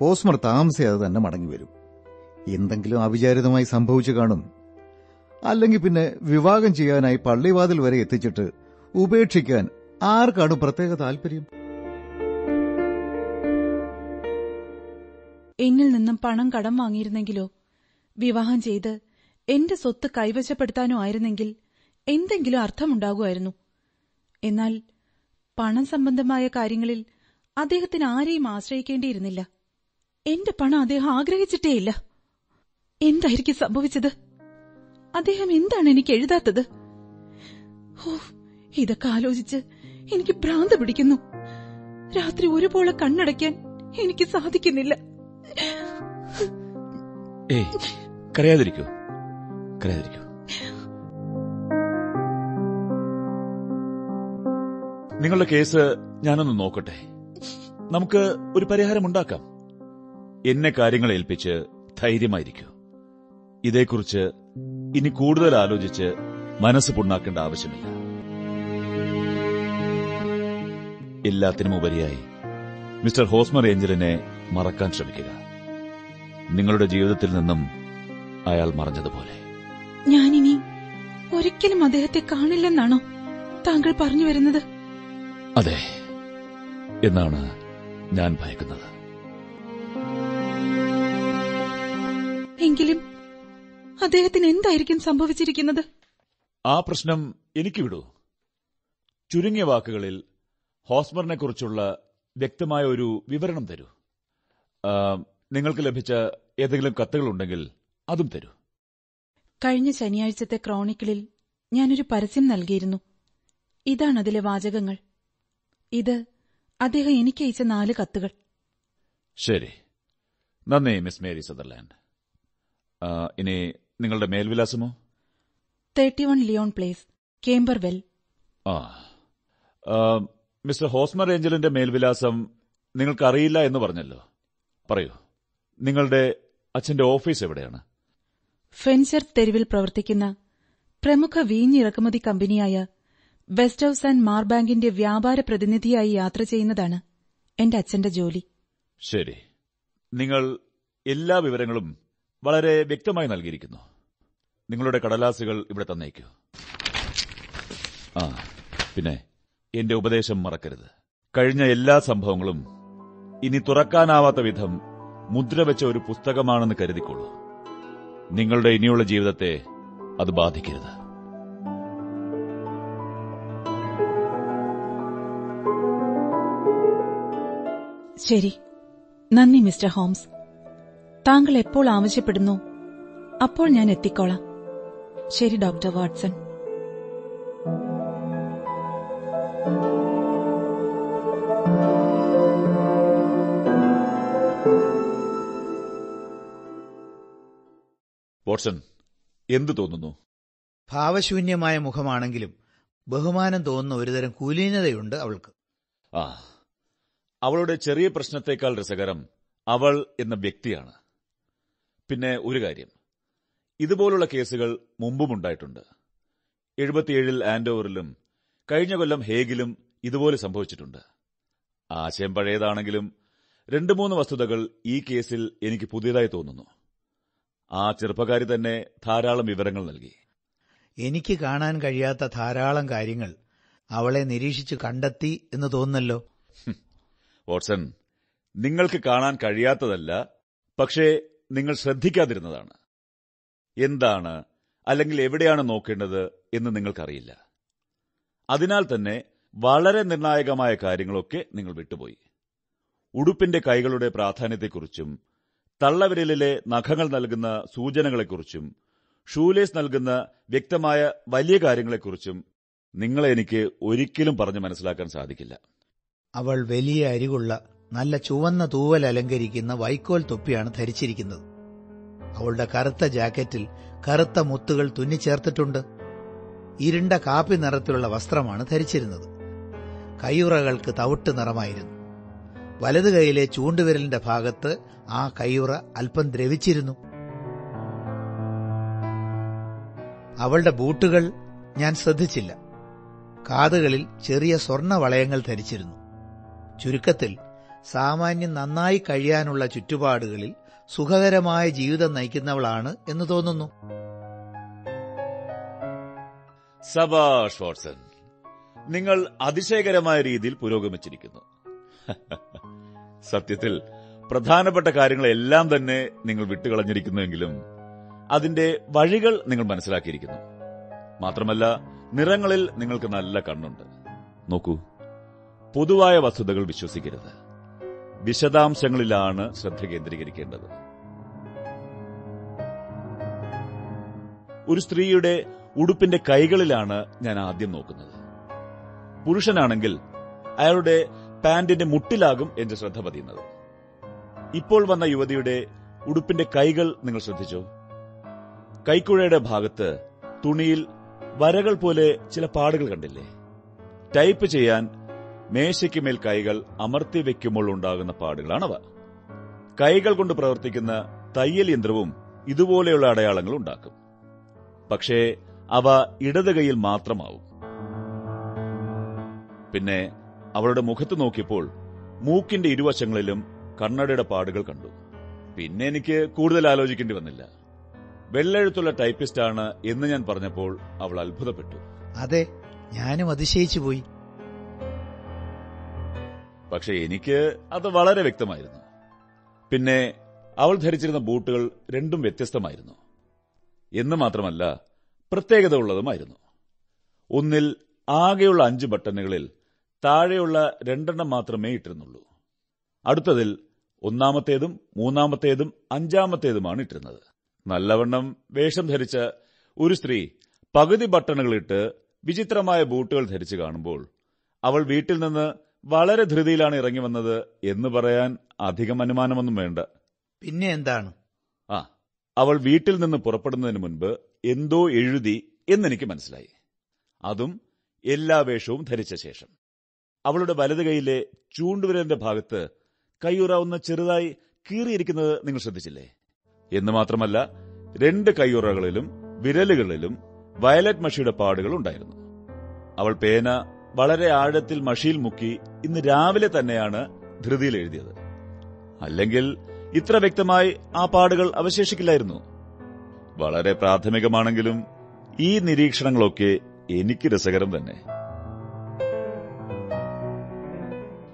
ഹോസ്മർ താമസിയാതെ തന്നെ മടങ്ങി വരും. എന്തെങ്കിലും അവിചാരിതമായി സംഭവിച്ചു കാണും. അല്ലെങ്കിൽ പിന്നെ വിവാഹം ചെയ്യാനായി പള്ളിവാതിൽ വരെ എത്തിച്ചിട്ട് ഉപേക്ഷിക്കാൻ ആർക്കാണ് പ്രത്യേക താല്പര്യം എന്നിൽ നിന്നും പണം കടം വാങ്ങിയിരുന്നെങ്കിലോ? വിവാഹം ചെയ്ത് എന്റെ സ്വത്ത് കൈവശപ്പെടുത്താനോ ആയിരുന്നെങ്കിൽ എന്തെങ്കിലും അർത്ഥമുണ്ടാകുമായിരുന്നു. എന്നാൽ പണം സംബന്ധമായ കാര്യങ്ങളിൽ അദ്ദേഹത്തിന് ആരെയും ആശ്രയിക്കേണ്ടിയിരുന്നില്ല. എന്റെ പണം അദ്ദേഹം ആഗ്രഹിച്ചിട്ടേയില്ല. എന്തായിരിക്കും സംഭവിച്ചത്? അദ്ദേഹം എന്താണ് എനിക്ക് എഴുതാത്തത്? ഓ ഇതൊക്കെ ആലോചിച്ച് എനിക്ക് ഭ്രാന്ത് പിടിക്കുന്നു. രാത്രി ഒരുപോലെ കണ്ണടയ്ക്കാൻ എനിക്ക് സാധിക്കുന്നില്ല. കരയാതിരിക്കൂ. കരയാതിരിക്കൂ. നിങ്ങളുടെ കേസ് ഞാനൊന്ന് നോക്കട്ടെ. നമുക്ക് ഒരു പരിഹാരം ഉണ്ടാക്കാം. എന്നെ കാര്യങ്ങൾ ഏൽപ്പിച്ച് ധൈര്യമായിരിക്കൂ. ഇതേക്കുറിച്ച് ഇനി കൂടുതൽ ആലോചിച്ച് മനസ്സ് പുണ്ണാക്കേണ്ട ആവശ്യമില്ല. എല്ലാത്തിനും ഉപരിയായി മിസ്റ്റർ ഹോസ്മർ ഏഞ്ചലിനെ മറക്കാൻ ശ്രമിക്കുക. നിങ്ങളുടെ ജീവിതത്തിൽ നിന്നും അയാൾ മറഞ്ഞതുപോലെ. ഞാനിനി ഒരിക്കലും അദ്ദേഹത്തെ കാണില്ലെന്നാണോ താങ്കൾ പറഞ്ഞു വരുന്നത്? അതെ എന്നാണ് ഞാൻ ഭയക്കുന്നത്. എങ്കിലും അദ്ദേഹത്തിന് എന്തായിരിക്കും സംഭവിച്ചിരിക്കുന്നത്? ആ പ്രശ്നം എനിക്ക് വിടൂ. ചുരുങ്ങിയ വാക്കുകളിൽ ഹോസ്മറിനെ കുറിച്ചുള്ള വ്യക്തമായ ഒരു വിവരണം തരൂ. നിങ്ങൾക്ക് ലഭിച്ച ഏതെങ്കിലും കത്തുകളുണ്ടെങ്കിൽ അതും തരൂ. കഴിഞ്ഞ ശനിയാഴ്ചത്തെ ക്രോണിക്കിളിൽ ഞാനൊരു പരസ്യം നൽകിയിരുന്നു. ഇതാണ് അതിലെ വാചകങ്ങൾ. ഇത് അദ്ദേഹം എനിക്ക് അയച്ച നാല് കത്തുകൾ. ശരി. നന്ദി മിസ് മേരി സദർലാൻഡ് ഇനി നിങ്ങളുടെ മേൽവിലാസമോ? Thirty one Lyon place Camberwell. ആ, മിസ്റ്റർ ഹോസ്മർ ഏഞ്ചലിന്റെ മേൽവിലാസം നിങ്ങൾക്കറിയില്ല എന്ന് പറഞ്ഞല്ലോ. പറയൂ. നിങ്ങളുടെ അച്ഛന്റെ ഓഫീസ് എവിടെയാണ്? ഫെൻസർ തെരുവിൽ പ്രവർത്തിക്കുന്ന പ്രമുഖ വീഞ്ഞിറക്കുമതി കമ്പനിയായ വെസ്റ്റ് ഹൌസ് ആൻഡ് മാർ ബാങ്കിന്റെ വ്യാപാര പ്രതിനിധിയായി യാത്ര ചെയ്യുന്നതാണ് എന്റെ അച്ഛന്റെ ജോലി. ശരി. നിങ്ങൾ എല്ലാ വിവരങ്ങളും വളരെ വ്യക്തമായി നൽകിയിരിക്കുന്നു. നിങ്ങളുടെ കടലാസുകൾ ഇവിടെ തന്നേക്കൂ. ആ പിന്നെ എന്റെ ഉപദേശം മറക്കരുത്. കഴിഞ്ഞ എല്ലാ സംഭവങ്ങളും ഇനി തുറക്കാനാവാത്ത വിധം മുദ്രവെച്ച ഒരു പുസ്തകമാണെന്ന് കരുതിക്കൊള്ളൂ. നിങ്ങളുടെ ഇനിയുള്ള ജീവിതത്തെ അത് ബാധിക്കരുത്. ശരി. നന്ദി മിസ്റ്റർ ഹോംസ്. താങ്കൾ എപ്പോൾ ആവശ്യപ്പെടുന്നു? അപ്പോൾ ഞാൻ എത്തിക്കോളാം. ശരി ഡോക്ടർ വാട്സൺ. വാട്സൺ എന്തു തോന്നുന്നു? ഭാവശൂന്യമായ മുഖമാണെങ്കിലും ബഹുമാനം തോന്നുന്ന ഒരുതരം കുലീനതയുണ്ട് അവൾക്ക്. ആ അവളുടെ ചെറിയ പ്രശ്നത്തെക്കാൾ രസകരം അവൾ എന്ന വ്യക്തിയാണ്. പിന്നെ ഒരു കാര്യം ഇതുപോലുള്ള കേസുകൾ മുമ്പും ഉണ്ടായിട്ടുണ്ട്. എഴുപത്തിയേഴിൽ ആൻഡോവറിലും കഴിഞ്ഞ കൊല്ലം ഹേഗിലും ഇതുപോലെ സംഭവിച്ചിട്ടുണ്ട്. ആശയം പഴയതാണെങ്കിലും രണ്ടു മൂന്ന് വസ്തുതകൾ ഈ കേസിൽ എനിക്ക് പുതിയതായി തോന്നുന്നു. ആ ചെറുപ്പക്കാരി തന്നെ ധാരാളം വിവരങ്ങൾ നൽകി. എനിക്ക് കാണാൻ കഴിയാത്ത ധാരാളം കാര്യങ്ങൾ അവളെ നിരീക്ഷിച്ച് കണ്ടെത്തി എന്ന് തോന്നുന്നല്ലോ. വാട്സൺ നിങ്ങൾക്ക് കാണാൻ കഴിയാത്തതല്ല പക്ഷേ നിങ്ങൾ ശ്രദ്ധിക്കാതിരുന്നതാണ്. എന്താണ് അല്ലെങ്കിൽ എവിടെയാണ് നോക്കേണ്ടത് എന്ന് നിങ്ങൾക്കറിയില്ല. അതിനാൽ തന്നെ വളരെ നിർണായകമായ കാര്യങ്ങളൊക്കെ നിങ്ങൾ വിട്ടുപോയി. ഉടുപ്പിന്റെ കൈകളുടെ പ്രാധാന്യത്തെക്കുറിച്ചും തള്ളവിരലിലെ നഖങ്ങൾ നൽകുന്ന സൂചനകളെക്കുറിച്ചും ഷൂലേസ് നൽകുന്ന വ്യക്തമായ വലിയ കാര്യങ്ങളെക്കുറിച്ചും നിങ്ങളെ എനിക്ക് ഒരിക്കലും പറഞ്ഞു മനസ്സിലാക്കാൻ സാധിക്കില്ല. അവൾ വലിയ അരികുള്ള നല്ല ചുവന്ന തൂവൽ അലങ്കരിക്കുന്ന വൈക്കോൽ തൊപ്പിയാണ് ധരിച്ചിരിക്കുന്നത്. അവളുടെ കറുത്ത ജാക്കറ്റിൽ കറുത്ത മുത്തുകൾ തുന്നിച്ചേർത്തിട്ടുണ്ട്. ഇരുണ്ട കാപ്പി നിറത്തിലുള്ള വസ്ത്രമാണ് ധരിച്ചിരുന്നത്. കയ്യുറകൾക്ക് തവിട്ട് നിറമായിരുന്നു. വലതു കൈയിലെ ചൂണ്ടുവിരലിന്റെ ഭാഗത്ത് ആ കയ്യുറ അല്പം ദ്രവിച്ചിരുന്നു. അവളുടെ ബൂട്ടുകൾ ഞാൻ ശ്രദ്ധിച്ചില്ല. കാതുകളിൽ ചെറിയ സ്വർണ വളയങ്ങൾ ധരിച്ചിരുന്നു. ചുരുക്കത്തിൽ സാമാന്യം നന്നായി കഴിയാനുള്ള ചുറ്റുപാടുകളിൽ സുഖകരമായ ജീവിതം നയിക്കുന്നവളാണ് എന്ന് തോന്നുന്നു. സബാഷ് വാട്സൺ നിങ്ങൾ അതിശയകരമായ രീതിയിൽ പുരോഗമിച്ചിരിക്കുന്നു. സത്യത്തിൽ പ്രധാനപ്പെട്ട കാര്യങ്ങളെല്ലാം തന്നെ നിങ്ങൾ വിട്ടുകളഞ്ഞിരിക്കുന്നുവെങ്കിലും അതിന്റെ വഴികൾ നിങ്ങൾ മനസ്സിലാക്കിയിരിക്കുന്നു. മാത്രമല്ല നിറങ്ങളിൽ നിങ്ങൾക്ക് നല്ല കണ്ണുണ്ട്. നോക്കൂ പൊതുവായ വസ്തുതകൾ വിശ്വസിക്കരുത്. വിശദാംശങ്ങളിലാണ് ശ്രദ്ധ കേന്ദ്രീകരിക്കേണ്ടത്. ഒരു സ്ത്രീയുടെ ഉടുപ്പിന്റെ കൈകളിലാണ് ഞാൻ ആദ്യം നോക്കുന്നത്. പുരുഷനാണെങ്കിൽ അയാളുടെ പാന്റിന്റെ മുട്ടിലാകും എന്റെ ശ്രദ്ധ പതിയുന്നത്. ഇപ്പോൾ വന്ന യുവതിയുടെ ഉടുപ്പിന്റെ കൈകൾ നിങ്ങൾ ശ്രദ്ധിച്ചോ? കൈക്കുഴയുടെ ഭാഗത്ത് തുണിയിൽ വരകൾ പോലെ ചില പാടുകൾ കണ്ടില്ലേ? ടൈപ്പ് ചെയ്യാൻ മേശയ്ക്ക് മേൽ കൈകൾ അമർത്തി വെക്കുമ്പോൾ ഉണ്ടാകുന്ന പാടുകളാണവ. കൈകൾ കൊണ്ട് പ്രവർത്തിക്കുന്ന തയ്യൽ യന്ത്രവും ഇതുപോലെയുള്ള അടയാളങ്ങൾ ഉണ്ടാക്കും. പക്ഷേ അവ ഇടത് കൈയിൽ മാത്രമാവും. പിന്നെ അവളുടെ മുഖത്ത് നോക്കിയപ്പോൾ മൂക്കിന്റെ ഇരുവശങ്ങളിലും കണ്ണടയുടെ പാടുകൾ കണ്ടു. പിന്നെ എനിക്ക് കൂടുതൽ ആലോചിക്കേണ്ടി വന്നില്ല. വെള്ളെഴുത്തുള്ള ആണ് എന്ന് ഞാൻ പറഞ്ഞപ്പോൾ അവൾ അത്ഭുതപ്പെട്ടു. അതെ ഞാനും അതിശയിച്ചു പോയി. പക്ഷെ എനിക്ക് അത് വളരെ വ്യക്തമായിരുന്നു. പിന്നെ അവൾ ധരിച്ചിരുന്ന ബൂട്ടുകൾ രണ്ടും വ്യത്യസ്തമായിരുന്നു. എന്ന് മാത്രമല്ല പ്രത്യേകത ഉള്ളതുമായിരുന്നു ഒന്നിൽ ആകെയുള്ള അഞ്ച് ബട്ടണുകളിൽ താഴെയുള്ള രണ്ടെണ്ണം മാത്രമേ ഇട്ടിരുന്നുള്ളൂ. അടുത്തതിൽ ഒന്നാമത്തേതും മൂന്നാമത്തേതും അഞ്ചാമത്തേതുമാണ് ഇട്ടിരുന്നത്. നല്ലവണ്ണം വേഷം ധരിച്ച ഒരു സ്ത്രീ പകുതി ബട്ടണുകളിട്ട് വിചിത്രമായ ബൂട്ടുകൾ ധരിച്ചു കാണുമ്പോൾ അവൾ വീട്ടിൽ നിന്ന് വളരെ ധൃതിയിലാണ് ഇറങ്ങി വന്നത് എന്ന് പറയാൻ അധികം അനുമാനമൊന്നും വേണ്ട. പിന്നെ എന്താണ്? ആ അവൾ വീട്ടിൽ നിന്ന് പുറപ്പെടുന്നതിന് മുൻപ് എന്തോ എഴുതി എന്നെനിക്ക് മനസ്സിലായി. അതും എല്ലാ വേഷവും ധരിച്ച ശേഷം. അവളുടെ വലത് കൈയിലെ ചൂണ്ടുവിരലിന്റെ ഭാഗത്ത് കയ്യുറ ഒന്ന് ചെറുതായി കീറിയിരിക്കുന്നത് നിങ്ങൾ ശ്രദ്ധിച്ചില്ലേ? എന്ന് മാത്രമല്ല രണ്ട് കയ്യുറകളിലും വിരലുകളിലും വയലറ്റ് മഷിയുടെ പാടുകൾ ഉണ്ടായിരുന്നു. അവൾ പേന വളരെ ആഴത്തിൽ മഷിയിൽ മുക്കി ഇന്ന് രാവിലെ തന്നെയാണ് ധൃതിയിൽ എഴുതിയത്. അല്ലെങ്കിൽ ഇത്ര വ്യക്തമായി ആ പാടുകൾ അവശേഷിക്കില്ലായിരുന്നു. വളരെ പ്രാഥമികമാണെങ്കിലും ഈ നിരീക്ഷണങ്ങളൊക്കെ എനിക്ക് രസകരം തന്നെ.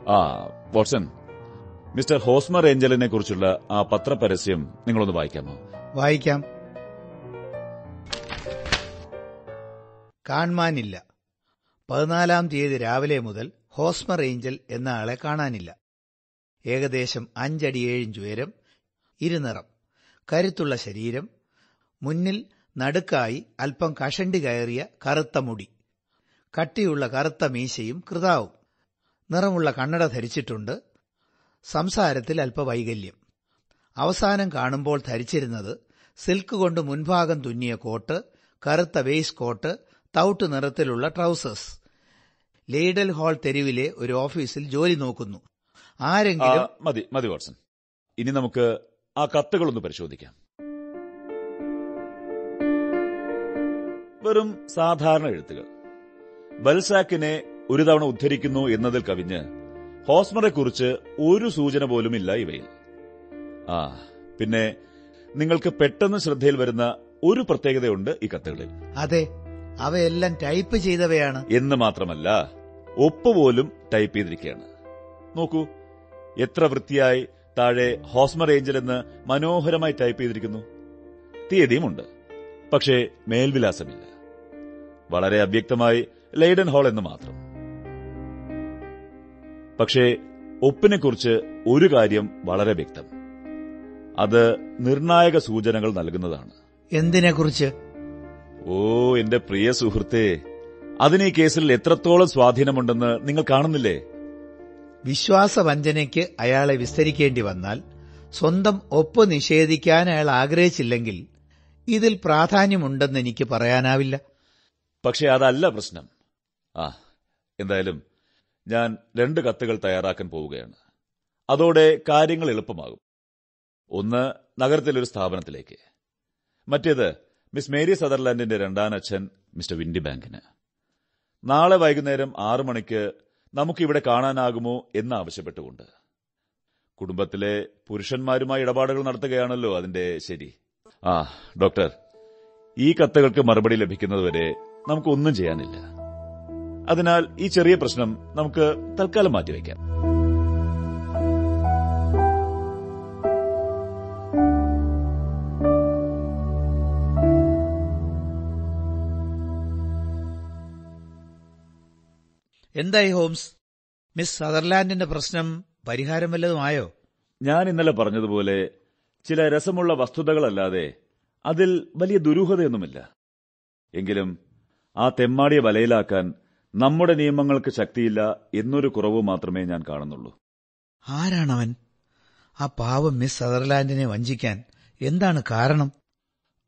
ആ വാട്സൺ മിസ്റ്റർ ഹോസ്മർ ഏഞ്ചലിനെ കുറിച്ചുള്ള ആ പത്രപരസ്യം നിങ്ങളൊന്ന് വായിക്കാമോ? വായിക്കാം. കാണാനില്ല പതിനാലാം തീയതി രാവിലെ മുതൽ ഹോസ്മർ ഏഞ്ചൽ എന്ന ആളെ കാണാനില്ല. ഏകദേശം അഞ്ചടി ഏഴിഞ്ച് ഉയരം ഇരുനിറം കരുത്തുള്ള ശരീരം മുന്നിൽ നടുക്കായി അല്പം കഷണ്ടി കയറിയ കറുത്ത മുടി കട്ടിയുള്ള കറുത്ത മീശയും കൃതാവും. നിറമുള്ള കണ്ണട ധരിച്ചിട്ടുണ്ട്. സംസാരത്തിൽ അല്പ വൈകല്യം അവസാനം കാണുമ്പോൾ ധരിച്ചിരുന്നത് സിൽക്ക് കൊണ്ട് മുൻഭാഗം തുന്നിയ കോട്ട് കറുത്ത വേസ്റ്റ് കോട്ട് തൗട്ട് നിറത്തിലുള്ള ട്രൗസേഴ്സ്. ലേഡൽ ഹാൾ തെരുവിലെ ഒരു ഓഫീസിൽ ജോലി നോക്കുന്നു. ആരെങ്കിലും മതി മതി ഇനി നമുക്ക് ആ കത്തുകളൊന്ന് പരിശോധിക്കാം. വെറും സാധാരണ എഴുത്തുകൾ. ബൽസാക്കിനെ ഒരു തവണ ഉദ്ധരിക്കുന്നു എന്നതിൽ കവിഞ്ഞ് ഹോസ്മറെക്കുറിച്ച് ഒരു സൂചന പോലുമില്ല ഇവയിൽ. ആ പിന്നെ നിങ്ങൾക്ക് പെട്ടെന്ന് ശ്രദ്ധയിൽ വരുന്ന ഒരു പ്രത്യേകതയുണ്ട് ഈ കത്തുകളിൽ. അതെ അവയെല്ലാം ടൈപ്പ് ചെയ്തവയാണ്. എന്ന് മാത്രമല്ല ഒപ്പ് പോലും ടൈപ്പ് ചെയ്തിരിക്കുകയാണ്. നോക്കൂ എത്ര വൃത്തിയായി താഴെ ഹോസ്മർ ഏഞ്ചൽ എന്ന് മനോഹരമായി ടൈപ്പ് ചെയ്തിരിക്കുന്നു. തീയതിയുമുണ്ട് പക്ഷേ മേൽവിലാസമില്ല. വളരെ അവ്യക്തമായി ലൈഡൻ ഹാൾ എന്ന് മാത്രം. പക്ഷേ ഒപ്പിനെക്കുറിച്ച് ഒരു കാര്യം വളരെ വ്യക്തം. അത് നിർണായക സൂചനകൾ നൽകുന്നതാണ്. എന്തിനെക്കുറിച്ച്? ഓ എന്റെ പ്രിയ സുഹൃത്തെ അതിന് ഈ കേസിൽ എത്രത്തോളം സ്വാധീനമുണ്ടെന്ന് നിങ്ങൾ കാണുന്നില്ലേ? വിശ്വാസവഞ്ചനയ്ക്ക് അയാളെ വിസ്തരിക്കേണ്ടി വന്നാൽ സ്വന്തം ഒപ്പ് നിഷേധിക്കാൻ അയാൾ ആഗ്രഹിച്ചില്ലെങ്കിൽ ഇതിൽ പ്രാധാന്യമുണ്ടെന്ന് എനിക്ക് പറയാനാവില്ല. പക്ഷെ അതല്ല പ്രശ്നം. ആ എന്തായാലും ഞാൻ രണ്ട് കത്തുകൾ തയ്യാറാക്കാൻ പോവുകയാണ്. അതോടെ കാര്യങ്ങൾ എളുപ്പമാകും. ഒന്ന് നഗരത്തിലൊരു സ്ഥാപനത്തിലേക്ക്. മറ്റേത് മിസ് മേരി സദർലാൻഡിന്റെ രണ്ടാനച്ഛൻ മിസ്റ്റർ വിൻഡി ബാങ്കിന്. നാളെ വൈകുന്നേരം ആറു മണിക്ക് നമുക്കിവിടെ കാണാനാകുമോ എന്ന് ആവശ്യപ്പെട്ടുകൊണ്ട്. കുടുംബത്തിലെ പുരുഷന്മാരുമായി ഇടപാടുകൾ നടത്തുകയാണല്ലോ അതിന്റെ ശരി. ആ ഡോക്ടർ ഈ കത്തുകൾക്ക് മറുപടി ലഭിക്കുന്നതുവരെ നമുക്കൊന്നും ചെയ്യാനില്ല. അതിനാൽ ഈ ചെറിയ പ്രശ്നം നമുക്ക് തൽക്കാലം മാറ്റിവെക്കാം. എന്തായി ഹോംസ്? മിസ് സദർലാൻഡിന്റെ പ്രശ്നം പരിഹാരം വല്ലതുമായോ ഞാൻ ഇന്നലെ പറഞ്ഞതുപോലെ ചില രസമുള്ള വസ്തുതകളല്ലാതെ അതിൽ വലിയ ദുരൂഹതയൊന്നുമില്ല. എങ്കിലും ആ തെമ്മാടിയെ വലയിലാക്കാൻ നമ്മുടെ നിയമങ്ങൾക്ക് ശക്തിയില്ല എന്നൊരു കുറവ് മാത്രമേ ഞാൻ കാണുന്നുള്ളൂ. ആരാണവൻ? ആ പാവം മിസ് സദർലാൻഡിനെ വഞ്ചിക്കാൻ എന്താണ് കാരണം?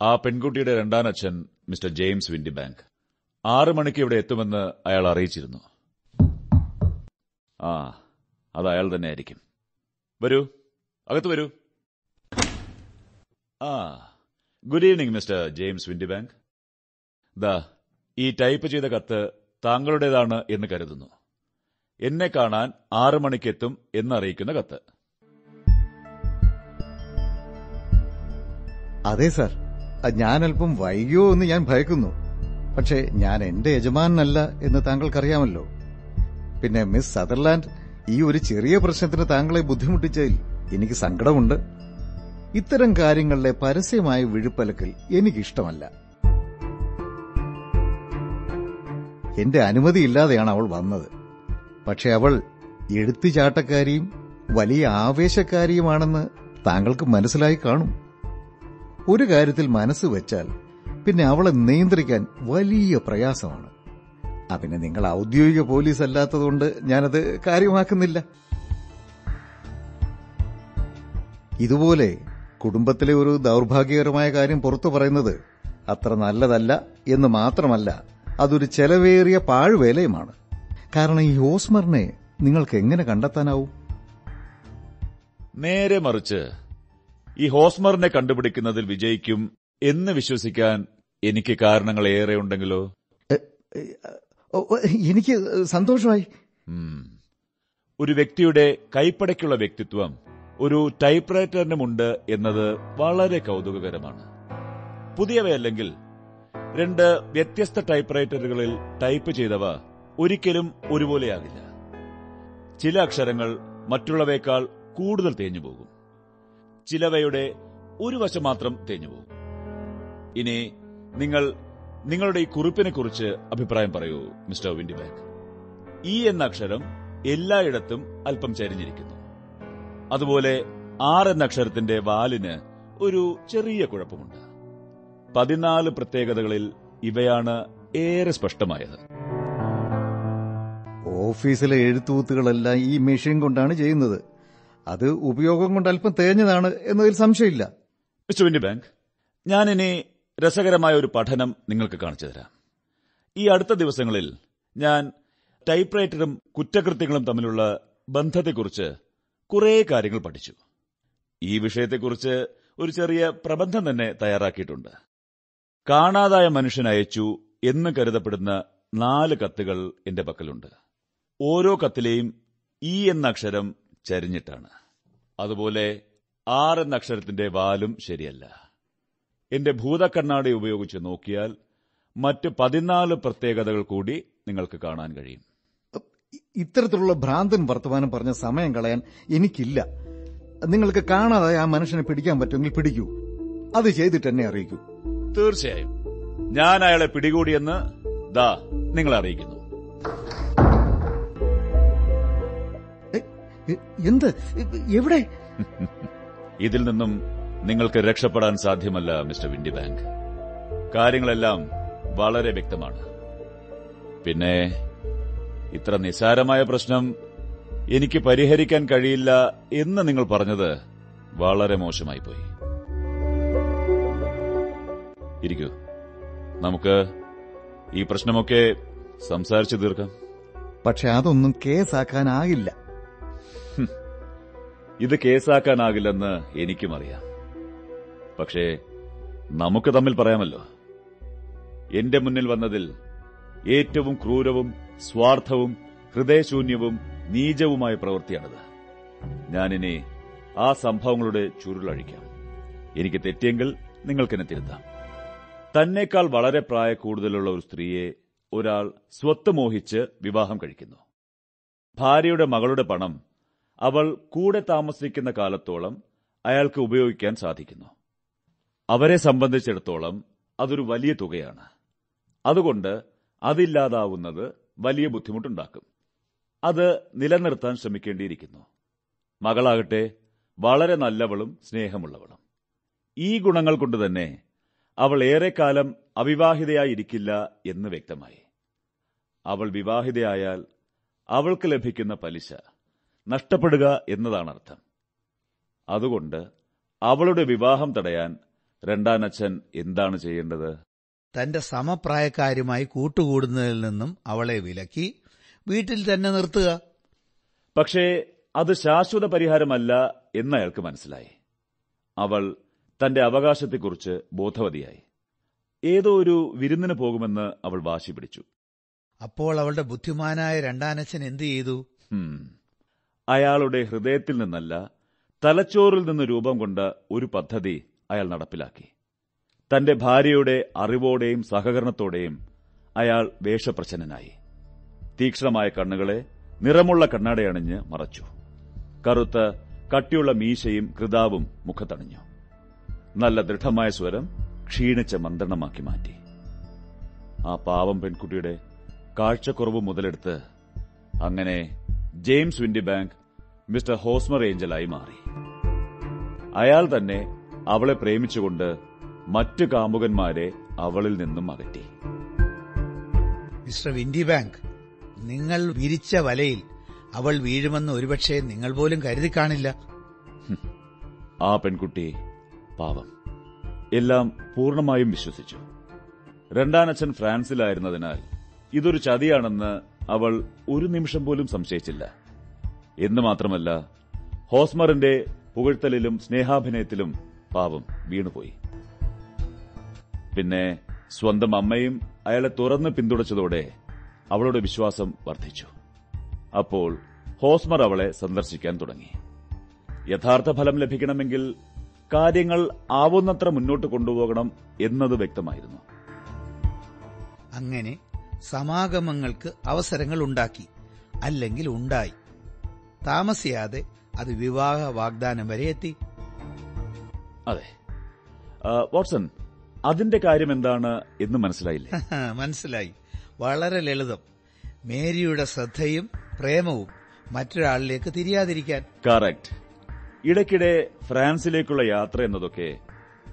ആ പെൺകുട്ടിയുടെ രണ്ടാനച്ഛൻ മിസ്റ്റർ ജെയിംസ് വിൻഡി ബാങ്ക് ആറു മണിക്ക് ഇവിടെ എത്തുമെന്ന് അയാൾ അറിയിച്ചിരുന്നു. ആ അത് അയാൾ തന്നെ ആയിരിക്കും വരൂ അകത്ത് വരൂ. ആ good evening mister James Windibank ദാ ഈ ടൈപ്പ് ചെയ്ത കത്ത് താങ്കളുടേതാണ് എന്ന് കരുതുന്നു. എന്നെ കാണാൻ ആറ് മണിക്കെത്തും എന്നറിയിക്കുന്ന കത്ത്. അതെ സാർ. ഞാൻ അല്പം വൈകിയോ എന്ന് ഞാൻ ഭയക്കുന്നു. പക്ഷേ ഞാൻ എന്റെ യജമാനല്ല എന്ന് താങ്കൾക്കറിയാമല്ലോ. പിന്നെ മിസ് സദർലാൻഡ് ഈ ഒരു ചെറിയ പ്രശ്നത്തിന് താങ്കളെ ബുദ്ധിമുട്ടിച്ചതിൽ എനിക്ക് സങ്കടമുണ്ട്. ഇത്തരം കാര്യങ്ങളിലെ പരസ്യമായ വിഴുപ്പലക്കൽ എനിക്കിഷ്ടമല്ല. എന്റെ അനുമതിയില്ലാതെയാണ് അവൾ വന്നത്. പക്ഷെ അവൾ എടുത്തുചാട്ടക്കാരിയും വലിയ ആവേശക്കാരിയുമാണെന്ന് താങ്കൾക്ക് മനസ്സിലായി കാണും. ഒരു കാര്യത്തിൽ മനസ്സ് വെച്ചാൽ പിന്നെ അവളെ നിയന്ത്രിക്കാൻ വലിയ പ്രയാസമാണ്. അതിന് നിങ്ങൾ ഔദ്യോഗിക പോലീസ് അല്ലാത്തതുകൊണ്ട് ഞാനത് കാര്യമാക്കുന്നില്ല. ഇതുപോലെ കുടുംബത്തിലെ ഒരു ദൗർഭാഗ്യകരമായ കാര്യം പുറത്തു പറയുന്നത് അത്ര നല്ലതല്ല എന്ന് മാത്രമല്ല അതൊരു ചെലവേറിയ പാഴ്വേലയുമാണ്. കാരണം ഈ ഓസ്മറിനെ നിങ്ങൾക്ക് എങ്ങനെ കണ്ടെത്താനാവും? നേരെ മറിച്ച് ഈ ഹോസ്മറിനെ കണ്ടുപിടിക്കുന്നതിൽ വിജയിക്കും എന്ന് വിശ്വസിക്കാൻ എനിക്ക് കാരണങ്ങൾ ഏറെ ഉണ്ടെങ്കിലോ? എനിക്ക് സന്തോഷമായി. ഒരു വ്യക്തിയുടെ കൈപ്പടയ്ക്കുള്ള വ്യക്തിത്വം ഒരു ടൈപ്പ് റൈറ്ററിനുമുണ്ട് എന്നത് വളരെ കൗതുകകരമാണ്. പുതിയവയല്ലെങ്കിൽ രണ്ട് വ്യത്യസ്ത ടൈപ്പ് റൈറ്ററുകളിൽ ടൈപ്പ് ചെയ്തവ ഒരിക്കലും ഒരുപോലെയാകില്ല. ചില അക്ഷരങ്ങൾ മറ്റുള്ളവയേക്കാൾ കൂടുതൽ തേഞ്ഞുപോകും ചിലവയുടെ ഒരു വശം മാത്രം തേഞ്ഞുപോകും ഇനി നിങ്ങൾ നിങ്ങളുടെ ഈ കുറിപ്പിനെ കുറിച്ച് അഭിപ്രായം പറയൂ മിസ്റ്റർ വിൻഡിബാഗ്. ഈ എന്ന അക്ഷരം എല്ലായിടത്തും അല്പം ചരിഞ്ഞിരിക്കുന്നു. അതുപോലെ ആർ എന്ന അക്ഷരത്തിന്റെ വാലിന് ഒരു ചെറിയ കുഴപ്പമുണ്ട്. പതിനാല് പ്രത്യേകതകളിൽ ഇവയാണ് ഏറെ സ്പഷ്ടമായത്. ഓഫീസിലെ എഴുത്തുകൂത്തുകളെല്ലാം ഈ മെഷീൻ കൊണ്ടാണ് ചെയ്യുന്നത്. അത് ഉപയോഗം കൊണ്ട് അല്പം തേഞ്ഞതാണ് എന്നതിൽ സംശയമില്ല. മിസ്റ്റർ വിൻഡിബാങ്ക് ഞാനിനി രസകരമായ ഒരു പഠനം നിങ്ങൾക്ക് കാണിച്ചു തരാം. ഈ അടുത്ത ദിവസങ്ങളിൽ ഞാൻ ടൈപ്പ് റൈറ്ററും കുറ്റകൃത്യങ്ങളും തമ്മിലുള്ള ബന്ധത്തെക്കുറിച്ച് കുറേ കാര്യങ്ങൾ പഠിച്ചു. ഈ വിഷയത്തെക്കുറിച്ച് ഒരു ചെറിയ പ്രബന്ധം തന്നെ തയ്യാറാക്കിയിട്ടുണ്ട്. കാണാതായ മനുഷ്യൻ അയച്ചു എന്ന് കരുതപ്പെടുന്ന നാല് കത്തുകൾ എന്റെ പക്കലുണ്ട്. ഓരോ കത്തിലെയും ഇ എന്ന അക്ഷരം ചരിഞ്ഞിട്ടാണ്. അതുപോലെ ആർ എന്ന അക്ഷരത്തിന്റെ വാലും ശരിയല്ല. എന്റെ ഭൂതക്കണ്ണാടി ഉപയോഗിച്ച് നോക്കിയാൽ മറ്റ് പതിനാല് പ്രത്യേകതകൾ കൂടി നിങ്ങൾക്ക് കാണാൻ കഴിയും. ഇത്തരത്തിലുള്ള ഭ്രാന്തൻ വർത്തമാനം പറഞ്ഞ സമയം കളയാൻ എനിക്കില്ല. നിങ്ങൾക്ക് കാണാതെ ആ മനുഷ്യനെ പിടിക്കാൻ പറ്റുമെങ്കിൽ പിടിക്കൂ. അത് ചെയ്തിട്ട് എന്നെ അറിയിക്കൂ. തീർച്ചയായും. ഞാൻ അയാളെ പിടികൂടിയെന്ന് ദാ നിങ്ങൾ അറിയിക്കുന്നു. എന്ത്? എവിടെ? (laughs) ഇതിൽ നിന്നും നിങ്ങൾക്ക് രക്ഷപ്പെടാൻ സാധ്യമല്ല മിസ്റ്റർ വിൻഡി ബാങ്ക് കാര്യങ്ങളെല്ലാം വളരെ വ്യക്തമാണ്. പിന്നെ ഇത്ര നിസാരമായ പ്രശ്നം എനിക്ക് പരിഹരിക്കാൻ കഴിയില്ല എന്ന് നിങ്ങൾ പറഞ്ഞത് വളരെ മോശമായി പോയി ഇരിക്കൂ. നമുക്ക് ഈ പ്രശ്നമൊക്കെ സംസാരിച്ചു തീർക്കാം. പക്ഷെ അതൊന്നും കേസാക്കാനാകില്ല. ഇത് കേസാക്കാനാകില്ലെന്ന് എനിക്കും അറിയാം. പക്ഷേ നമുക്ക് തമ്മിൽ പറയാമല്ലോ. എന്റെ മുന്നിൽ വന്നതിൽ ഏറ്റവും ക്രൂരവും സ്വാർത്ഥവും ഹൃദയശൂന്യവും നീചവുമായ പ്രവൃത്തിയാണിത്. ഞാനിനി ആ സംഭവങ്ങളുടെ ചുരുളഴിക്കാം. എനിക്ക് തെറ്റിയെങ്കിൽ നിങ്ങൾക്കെന്നെ തിരുത്താം. തന്നേക്കാൾ വളരെ പ്രായ കൂടുതലുള്ള ഒരു സ്ത്രീയെ ഒരാൾ സ്വത്ത് മോഹിച്ച് വിവാഹം കഴിക്കുന്നു. ഭാര്യയുടെ മകളുടെ പണം അവൾ കൂടെ താമസിക്കുന്ന കാലത്തോളം അയാൾക്ക് ഉപയോഗിക്കാൻ സാധിക്കുന്നു. അവരെ സംബന്ധിച്ചിടത്തോളം അതൊരു വലിയ തുകയാണ്. അതുകൊണ്ട് അതില്ലാതാവുന്നത് വലിയ ബുദ്ധിമുട്ടുണ്ടാക്കും. അത് നിലനിർത്താൻ ശ്രമിക്കേണ്ടിയിരിക്കുന്നു. മകളാകട്ടെ വളരെ നല്ലവളും സ്നേഹമുള്ളവളും. ഈ ഗുണങ്ങൾ കൊണ്ട് തന്നെ അവൾ ഏറെക്കാലം അവിവാഹിതയായിരിക്കില്ല എന്ന് വ്യക്തമായി. അവൾ വിവാഹിതയായാൽ അവൾക്ക് ലഭിക്കുന്ന പലിശ നഷ്ടപ്പെടുക എന്നതാണ് അർത്ഥം അതുകൊണ്ട് അവളുടെ വിവാഹം തടയാൻ രണ്ടാനച്ഛൻ എന്താണ് ചെയ്യേണ്ടത്? തന്റെ സമപ്രായക്കാരുമായി കൂട്ടുകൂടുന്നതിൽ നിന്നും അവളെ വിലക്കി വീട്ടിൽ തന്നെ നിർത്തുക. പക്ഷേ അത് ശാശ്വത പരിഹാരമല്ല എന്ന് അയാൾക്ക് മനസ്സിലായി. അവൾ തന്റെ അവകാശത്തെക്കുറിച്ച് ബോധവതിയായി. ഏതോ ഒരു വിരുന്നിന് പോകുമെന്ന് അവൾ വാശി പിടിച്ചു. അപ്പോൾ അവളുടെ ബുദ്ധിമാനായ രണ്ടാനച്ഛൻ എന്തു ചെയ്തു? അയാളുടെ ഹൃദയത്തിൽ നിന്നല്ല തലച്ചോറിൽ നിന്ന് രൂപം കൊണ്ട ഒരു പദ്ധതി അയാൾ നടപ്പിലാക്കി. തന്റെ ഭാര്യയുടെ അറിവോടെയും സഹകരണത്തോടെയും അയാൾ വേഷപ്രച്ഛന്നനായി. തീക്ഷ്ണമായ കണ്ണുകളെ നിറമുള്ള കണ്ണാടയണിഞ്ഞ് മറച്ചു. കറുത്ത കട്ടിയുള്ള മീശയും കൃതാവും മുഖത്തണിഞ്ഞു. നല്ല ദൃഢമായ സ്വരം ക്ഷീണിച്ച മന്ത്രണമാക്കി മാറ്റി. ആ പാവം പെൺകുട്ടിയുടെ കാഴ്ചക്കുറവ് മുതലെടുത്ത് അങ്ങനെ James Windibank mister Hosmer ഏഞ്ചലായി മാറി. അയാൾ തന്നെ അവളെ പ്രേമിച്ചുകൊണ്ട് മറ്റു കാമുകന്മാരെ അവളിൽ നിന്നും അകറ്റി. മിസ്റ്റർ വിൻഡി ബാങ്ക് നിങ്ങൾ വിരിച്ച വലയിൽ അവൾ വീഴുമെന്ന് ഒരുപക്ഷെ നിങ്ങൾ പോലും കരുതി കാണില്ല. ആ പെൺകുട്ടി പാവം എല്ലാം പൂർണമായും വിശ്വസിച്ചു. രണ്ടാനച്ഛൻ ഫ്രാൻസിലായിരുന്നതിനാൽ ഇതൊരു ചതിയാണെന്ന് അവൾ ഒരു നിമിഷം പോലും സംശയിച്ചില്ല. എന്ന് മാത്രമല്ല ഹോസ്മറിന്റെ പുകഴ്ത്തലിലും സ്നേഹാഭിനയത്തിലും പാവം വീണുപോയി. പിന്നെ സ്വന്തം അമ്മയും അയാളെ തുറന്ന് പിന്തുടച്ചതോടെ അവളുടെ വിശ്വാസം വർദ്ധിച്ചു. അപ്പോൾ ഹോസ്മർ അവളെ സന്ദർശിക്കാൻ തുടങ്ങി. യഥാർത്ഥ ഫലം ലഭിക്കണമെങ്കിൽ കാര്യങ്ങൾ ആവുന്നത്ര മുന്നോട്ട് കൊണ്ടുപോകണം എന്നത് വ്യക്തമായിരുന്നു. അങ്ങനെ സമാഗമങ്ങൾക്ക് അവസരങ്ങൾ ഉണ്ടാക്കി അല്ലെങ്കിൽ ഉണ്ടായി. താമസിയാതെ അത് വിവാഹ വാഗ്ദാനം വരെ എത്തി. അതെ. വാട്സൺ അതിന്റെ കാര്യം എന്താണ് എന്ന് മനസ്സിലായില്ലേ? മനസ്സിലായി. വളരെ ലളിതം. മേരിയുടെ ശ്രദ്ധയും പ്രേമവും മറ്റൊരാളിലേക്ക് തിരിയാതിരിക്കാൻ. കറക്റ്റ്. ഇടയ്ക്കിടെ ഫ്രാൻസിലേക്കുള്ള യാത്ര എന്നതൊക്കെ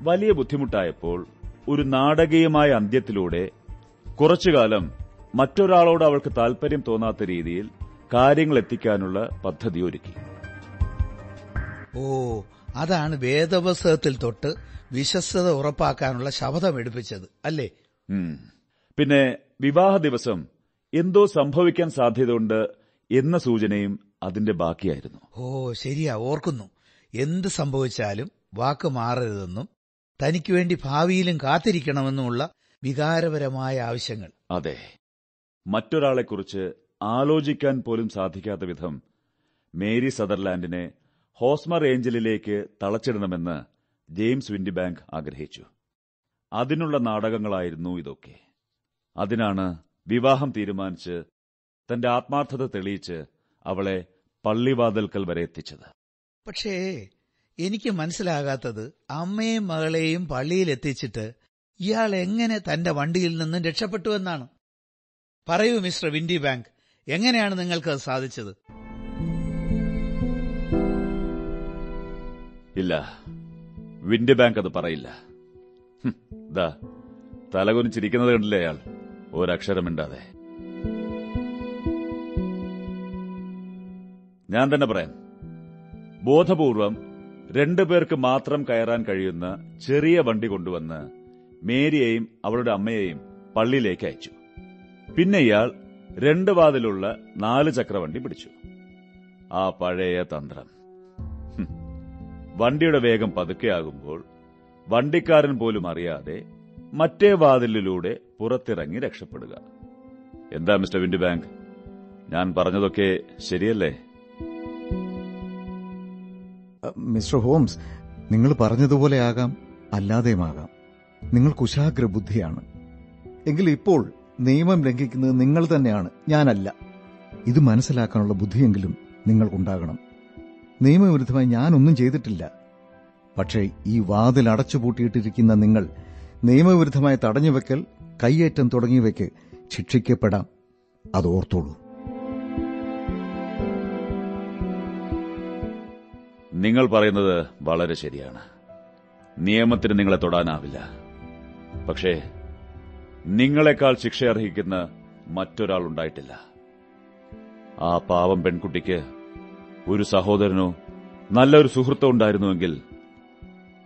വലിയ ബുദ്ധിമുട്ടായപ്പോൾ ഒരു നാടകീയമായ അന്ത്യത്തിലൂടെ കുറച്ചുകാലം മറ്റൊരാളോട് അവൾക്ക് താൽപര്യം തോന്നാത്ത രീതിയിൽ കാര്യങ്ങൾ എത്തിക്കാനുള്ള പദ്ധതി ഒരുക്കി. ഓ അതാണ് വേദപുസ്തകത്തിൽ തൊട്ട് വിശ്വസ്തത ഉറപ്പാക്കാനുള്ള ശപഥം എടുപ്പിച്ചത് അല്ലേ? പിന്നെ വിവാഹ ദിവസം എന്തോ സംഭവിക്കാൻ സാധ്യതയുണ്ട് എന്ന സൂചനയും അതിന്റെ ബാക്കിയായിരുന്നു. ഓ ശരിയാ ഓർക്കുന്നു. എന്ത് സംഭവിച്ചാലും വാക്ക് മാറരുതെന്നും തനിക്ക് വേണ്ടി ഭാവിയിലും കാത്തിരിക്കണമെന്നുമുള്ള വികാരപരമായ ആവശ്യങ്ങൾ. അതെ. മറ്റൊരാളെക്കുറിച്ച് ആലോചിക്കാൻ പോലും സാധിക്കാത്ത വിധം മേരി സദർലാൻഡിനെ ഹോസ്മർ ഏഞ്ചലിലേക്ക് തളച്ചിടണമെന്ന് ജെയിംസ് വിൻഡിബാങ്ക് ആഗ്രഹിച്ചു. അതിനുള്ള നാടകങ്ങളായിരുന്നു ഇതൊക്കെ. അതിനാണ് വിവാഹം തീരുമാനിച്ച് തന്റെ ആത്മാർത്ഥത തെളിയിച്ച് അവളെ പള്ളിവാതൽക്കൽ വരെ എത്തിച്ചത്. പക്ഷേ എനിക്ക് മനസ്സിലാകാത്തത് അമ്മയും മകളെയും പള്ളിയിൽ എത്തിച്ചിട്ട് ഇയാൾ എങ്ങനെ തന്റെ വണ്ടിയിൽ നിന്നും രക്ഷപ്പെട്ടു എന്നാണ്. പറയൂ മിസ്റ്റർ വിൻഡി ബാങ്ക് എങ്ങനെയാണ് നിങ്ങൾക്ക് അത് സാധിച്ചത്? ഇല്ല. വിൻഡ് ബാങ്ക് അത് പറയില്ല. ദാ തലകുനിച്ചിരിക്കുന്നത് കണ്ടില്ലേ അയാൾ? ഒരക്ഷരമിണ്ടാതെ. ഞാൻ തന്നെ പറയാം. ബോധപൂർവം രണ്ടു പേർക്ക് മാത്രം കയറാൻ കഴിയുന്ന ചെറിയ വണ്ടി കൊണ്ടുവന്ന് മേരിയെയും അവളുടെ അമ്മയെയും പള്ളിയിലേക്ക് അയച്ചു. പിന്നെ ഇയാൾ രണ്ട് വാതിലുള്ള നാല് ചക്രവണ്ടി പിടിച്ചു. ആ പഴയ തന്ത്രം. വണ്ടിയുടെ വേഗം പതുക്കെയാകുമ്പോൾ വണ്ടിക്കാരൻ പോലും അറിയാതെ മറ്റേ വാതിലിലൂടെ പുറത്തിറങ്ങി രക്ഷപ്പെടുക. എന്താ മിസ്റ്റർ വിൻഡ് ബാങ്ക് ഞാൻ പറഞ്ഞതൊക്കെ ശരിയല്ലേ? മിസ്റ്റർ ഹോംസ് നിങ്ങൾ പറഞ്ഞതുപോലെ ആകാം അല്ലാതെയുമാകാം നിങ്ങൾ കുശാഗ്ര ബുദ്ധിയാണ് എങ്കിൽ ഇപ്പോൾ നിയമം ലംഘിക്കുന്നത് നിങ്ങൾ തന്നെയാണ് ഞാനല്ല. ഇത് മനസ്സിലാക്കാനുള്ള ബുദ്ധിയെങ്കിലും നിങ്ങൾക്കുണ്ടാകണം. നിയമവിരുദ്ധമായി ഞാനൊന്നും ചെയ്തിട്ടില്ല. പക്ഷേ ഈ വാതിൽ അടച്ചുപൂട്ടിയിട്ടിരിക്കുന്ന നിങ്ങൾ നിയമവിരുദ്ധമായി തടഞ്ഞുവെക്കൽ കയ്യേറ്റം തുടങ്ങിയവയ്ക്ക് ശിക്ഷിക്കപ്പെടാം. അത് ഓർത്തോളൂ നിങ്ങൾ പറയുന്നത് വളരെ ശരിയാണ്. നിയമത്തിന് നിങ്ങളെ തൊടാനാവില്ല. പക്ഷേ നിങ്ങളെക്കാൾ ശിക്ഷ അർഹിക്കുന്ന മറ്റൊരാൾ ഉണ്ടായിട്ടില്ല. ആ പാവം പെൺകുട്ടിക്ക് ഒരു സഹോദരനോ നല്ലൊരു സുഹൃത്തോ ഉണ്ടായിരുന്നുവെങ്കിൽ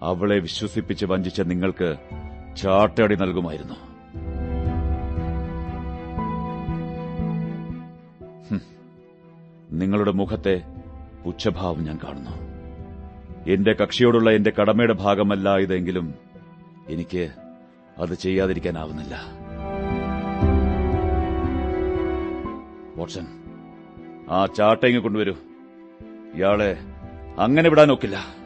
അവളെ വിശ്വസിപ്പിച്ച് വഞ്ചിച്ച നിങ്ങൾക്ക് ചാട്ടടി നൽകുമായിരുന്നു. നിങ്ങളുടെ മുഖത്തെ പുച്ഛഭാവം ഞാൻ കാണുന്നു. എന്റെ കക്ഷിയോടുള്ള എന്റെ കടമയുടെ ഭാഗമല്ല ഇതെങ്കിലും എനിക്ക് അത് ചെയ്യാതിരിക്കാനാവുന്നില്ല. വാട്സൺ ആ ചാട്ട ഇങ്ങ് കൊണ്ടുവരൂ. ഇയാളെ അങ്ങനെ വിടാൻ ഒക്കില്ല.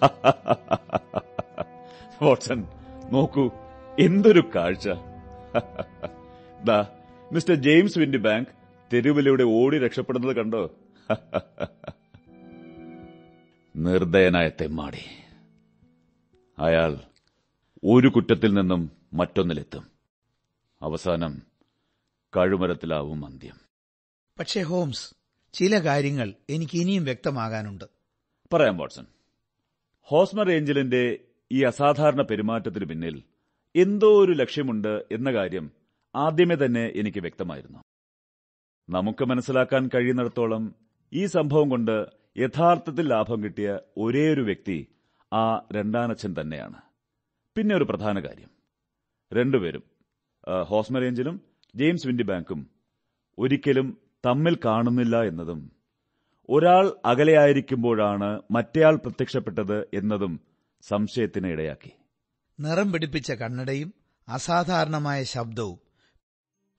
(laughs) വാട്സൺ നോക്കൂ. എന്തൊരു കാഴ്ച. (laughs) ദാ മിസ്റ്റർ ജെയിംസ് വിൻഡി ബാങ്ക് തെരുവിലൂടെ ഓടി രക്ഷപ്പെടുന്നത് കണ്ടോ? (laughs) നിർദ്ദയനായ തെമ്മാടി. അയാൾ ഒരു കുറ്റത്തിൽ നിന്നും മറ്റൊന്നിലെത്തും. അവസാനം കഴുമരത്തിലാവും അന്ത്യം. പക്ഷേ ഹോംസ് ചില കാര്യങ്ങൾ എനിക്ക് ഇനിയും വ്യക്തമാകാനുണ്ട്. പറയാം വാട്സൺ. ഹോസ്മർ ഏഞ്ചലിന്റെ ഈ അസാധാരണ പെരുമാറ്റത്തിന് പിന്നിൽ എന്തോ ഒരു ലക്ഷ്യമുണ്ട് എന്ന കാര്യം ആദ്യമേ തന്നെ എനിക്ക് വ്യക്തമായിരുന്നു. നമുക്ക് മനസ്സിലാക്കാൻ കഴിയുന്നിടത്തോളം ഈ സംഭവം കൊണ്ട് യഥാർത്ഥത്തിൽ ലാഭം കിട്ടിയ ഒരേയൊരു വ്യക്തി ആ രണ്ടാനച്ഛൻ തന്നെയാണ്. പിന്നെ ഒരു പ്രധാന കാര്യം. രണ്ടുപേരും ഹോസ്മറേഞ്ചിലും ജെയിംസ് വിൻഡി ബാങ്കും ഒരിക്കലും തമ്മിൽ കാണുന്നില്ല എന്നതും ഒരാൾ അകലെയായിരിക്കുമ്പോഴാണ് മറ്റേയാൾ പ്രത്യക്ഷപ്പെട്ടത് എന്നതും സംശയത്തിന് ഇടയാക്കി നിറം പിടിപ്പിച്ച കണ്ണടയും അസാധാരണമായ ശബ്ദവും.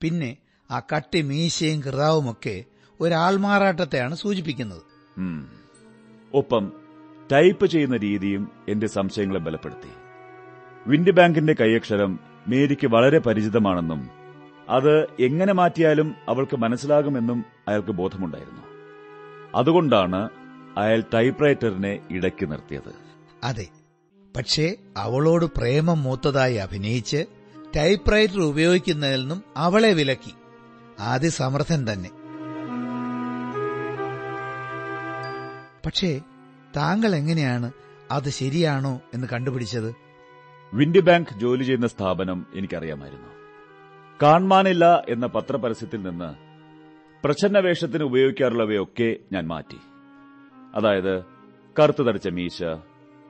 പിന്നെ ആ കട്ടി മീശയും കിറാവുമൊക്കെ ഒരാൾമാറാട്ടത്തെയാണ് സൂചിപ്പിക്കുന്നത്. ഒപ്പം ടൈപ്പ് ചെയ്യുന്ന രീതിയും എന്റെ സംശയങ്ങളെ ബലപ്പെടുത്തി. വിൻഡ് ബാങ്കിന്റെ കൈയക്ഷരം മേരിക്ക് വളരെ പരിചിതമാണെന്നും അത് എങ്ങനെ മാറ്റിയാലും അവൾക്ക് മനസ്സിലാകുമെന്നും അയാൾക്ക് ബോധമുണ്ടായിരുന്നു. അതുകൊണ്ടാണ് അയാൾ ടൈപ്പ് റൈറ്ററിനെ ഇടയ്ക്ക് നിർത്തിയത്. അതെ പക്ഷേ അവളോട് പ്രേമം മൂത്തതായി അഭിനയിച്ച് ടൈപ്പ്റൈറ്റർ ഉപയോഗിക്കുന്നതിൽ നിന്നും അവളെ വിലക്കി. ആദ്യ അതിസമർത്ഥൻ തന്നെ. പക്ഷേ താങ്കൾ എങ്ങനെയാണ് അത് ശരിയാണോ എന്ന് കണ്ടുപിടിച്ചത്? വിൻഡ് ബാങ്ക് ജോലി ചെയ്യുന്ന സ്ഥാപനം എനിക്കറിയാമായിരുന്നു. കാൺമാനില്ല എന്ന പത്രപരസ്യത്തിൽ നിന്ന് പ്രച്ഛന്നവേഷത്തിന് ഉപയോഗിക്കാറുള്ളവയൊക്കെ ഞാൻ മാറ്റി. അതായത് കറുത്തു തടിച്ച മീശ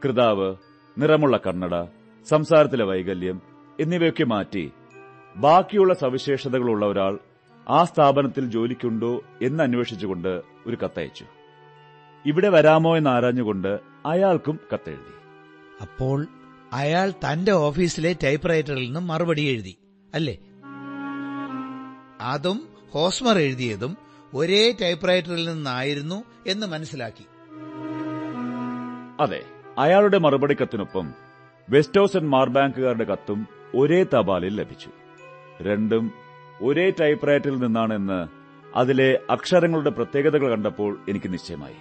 കൃതാവ് നിറമുള്ള കണ്ണട സംസാരത്തിലെ വൈകല്യം എന്നിവയൊക്കെ മാറ്റി ബാക്കിയുള്ള സവിശേഷതകളുള്ള ഒരാൾ ആ സ്ഥാപനത്തിൽ ജോലിക്കുണ്ടോ എന്ന് അന്വേഷിച്ചുകൊണ്ട് ഒരു കത്തയച്ചു. ഇവിടെ വരാമോ എന്ന് ആരാഞ്ഞുകൊണ്ട് അയാൾക്കും കത്തെഴുതി. അപ്പോൾ അയാൾ തന്റെ ഓഫീസിലെ ടൈപ്പ്റൈറ്ററിൽ നിന്നും മറുപടി എഴുതി അല്ലേ? അതും ഹോസ്മർ എഴുതിയതും ഒരേ ടൈപ്പ്റൈറ്ററിൽ നിന്നായിരുന്നു എന്ന് മനസ്സിലാക്കി. അതെ അയാളുടെ മറുപടി കത്തിനൊപ്പം വെസ്റ്റോസ് ആൻഡ് മാർബാങ്കുകാരുടെ കത്തും ഒരേ തപാലിൽ ലഭിച്ചു. രണ്ടും ഒരേ ടൈപ്പ് റൈറ്ററിൽ നിന്നാണെന്ന് അതിലെ അക്ഷരങ്ങളുടെ പ്രത്യേകതകൾ കണ്ടപ്പോൾ എനിക്ക് നിശ്ചയമായി.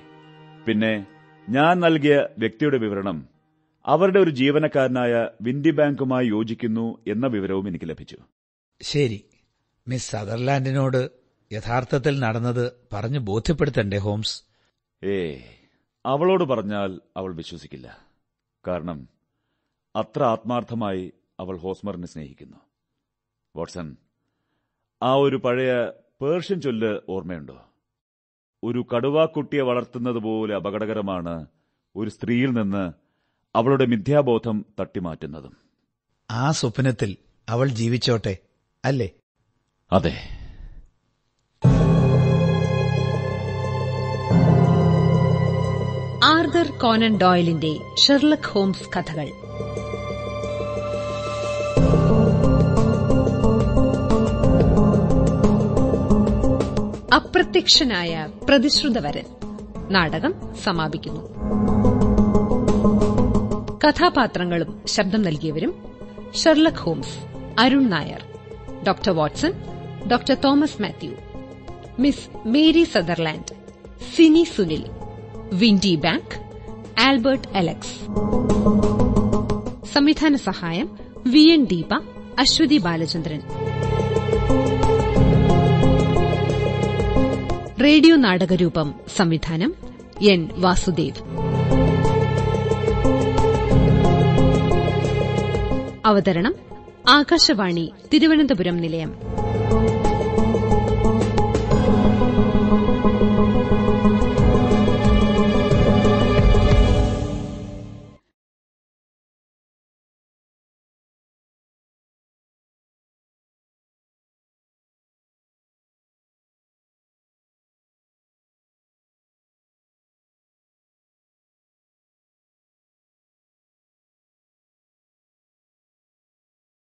പിന്നെ ഞാൻ നൽകിയ വ്യക്തിയുടെ വിവരണം അവരുടെ ഒരു ജീവനക്കാരനായ വിൻഡി ബാങ്കുമായി യോജിക്കുന്നു എന്ന വിവരവും എനിക്ക് ലഭിച്ചു. ശരി. മിസ് സദർലാൻഡിനോട് യഥാർത്ഥത്തിൽ നടന്നത് പറഞ്ഞു ബോധ്യപ്പെടുത്തണ്ടേ ഹോംസ്? ഏ അവളോട് പറഞ്ഞാൽ അവൾ വിശ്വസിക്കില്ല. കാരണം അത്ര ആത്മാർത്ഥമായി അവൾ ഹോസ്മറിനെ സ്നേഹിക്കുന്നു. വാട്സൺ ആ ഒരു പഴയ പേർഷ്യൻ ചൊല്ല് ഓർമ്മയുണ്ടോ? ഒരു കടുവാക്കുട്ടിയെ വളർത്തുന്നത് പോലെ അപകടകരമാണ് ഒരു സ്ത്രീയിൽ നിന്ന് അവളുടെ മിഥ്യാബോധം തട്ടിമാറ്റുന്നതും. ആ സ്വപ്നത്തിൽ അവൾ ജീവിച്ചോട്ടെ അല്ലേ? അതെ. ആർദർ കോനൻ ഡോയലിന്റെ ഷെർലക് ഹോംസ് കഥകൾ. അപ്രത്യക്ഷനായ പ്രതിശ്രുതവരൻ നാടകം സമാപിക്കുന്നു. കഥാപാത്രങ്ങളും ശബ്ദം നൽകിയവരും Sherlock Holmes Arun Nair doctor Watson doctor Thomas Mathew miss Mary Sutherland Sini Sunil Windibank Albert Alex. സംവിധാന സഹായം V N Deepa Aswathy Balachandran. Radio നാടകരൂപം സംവിധാനം എൻ വാസുദേവ്. അവതരണം ആകാശവാണി തിരുവനന്തപുരം നിലയം.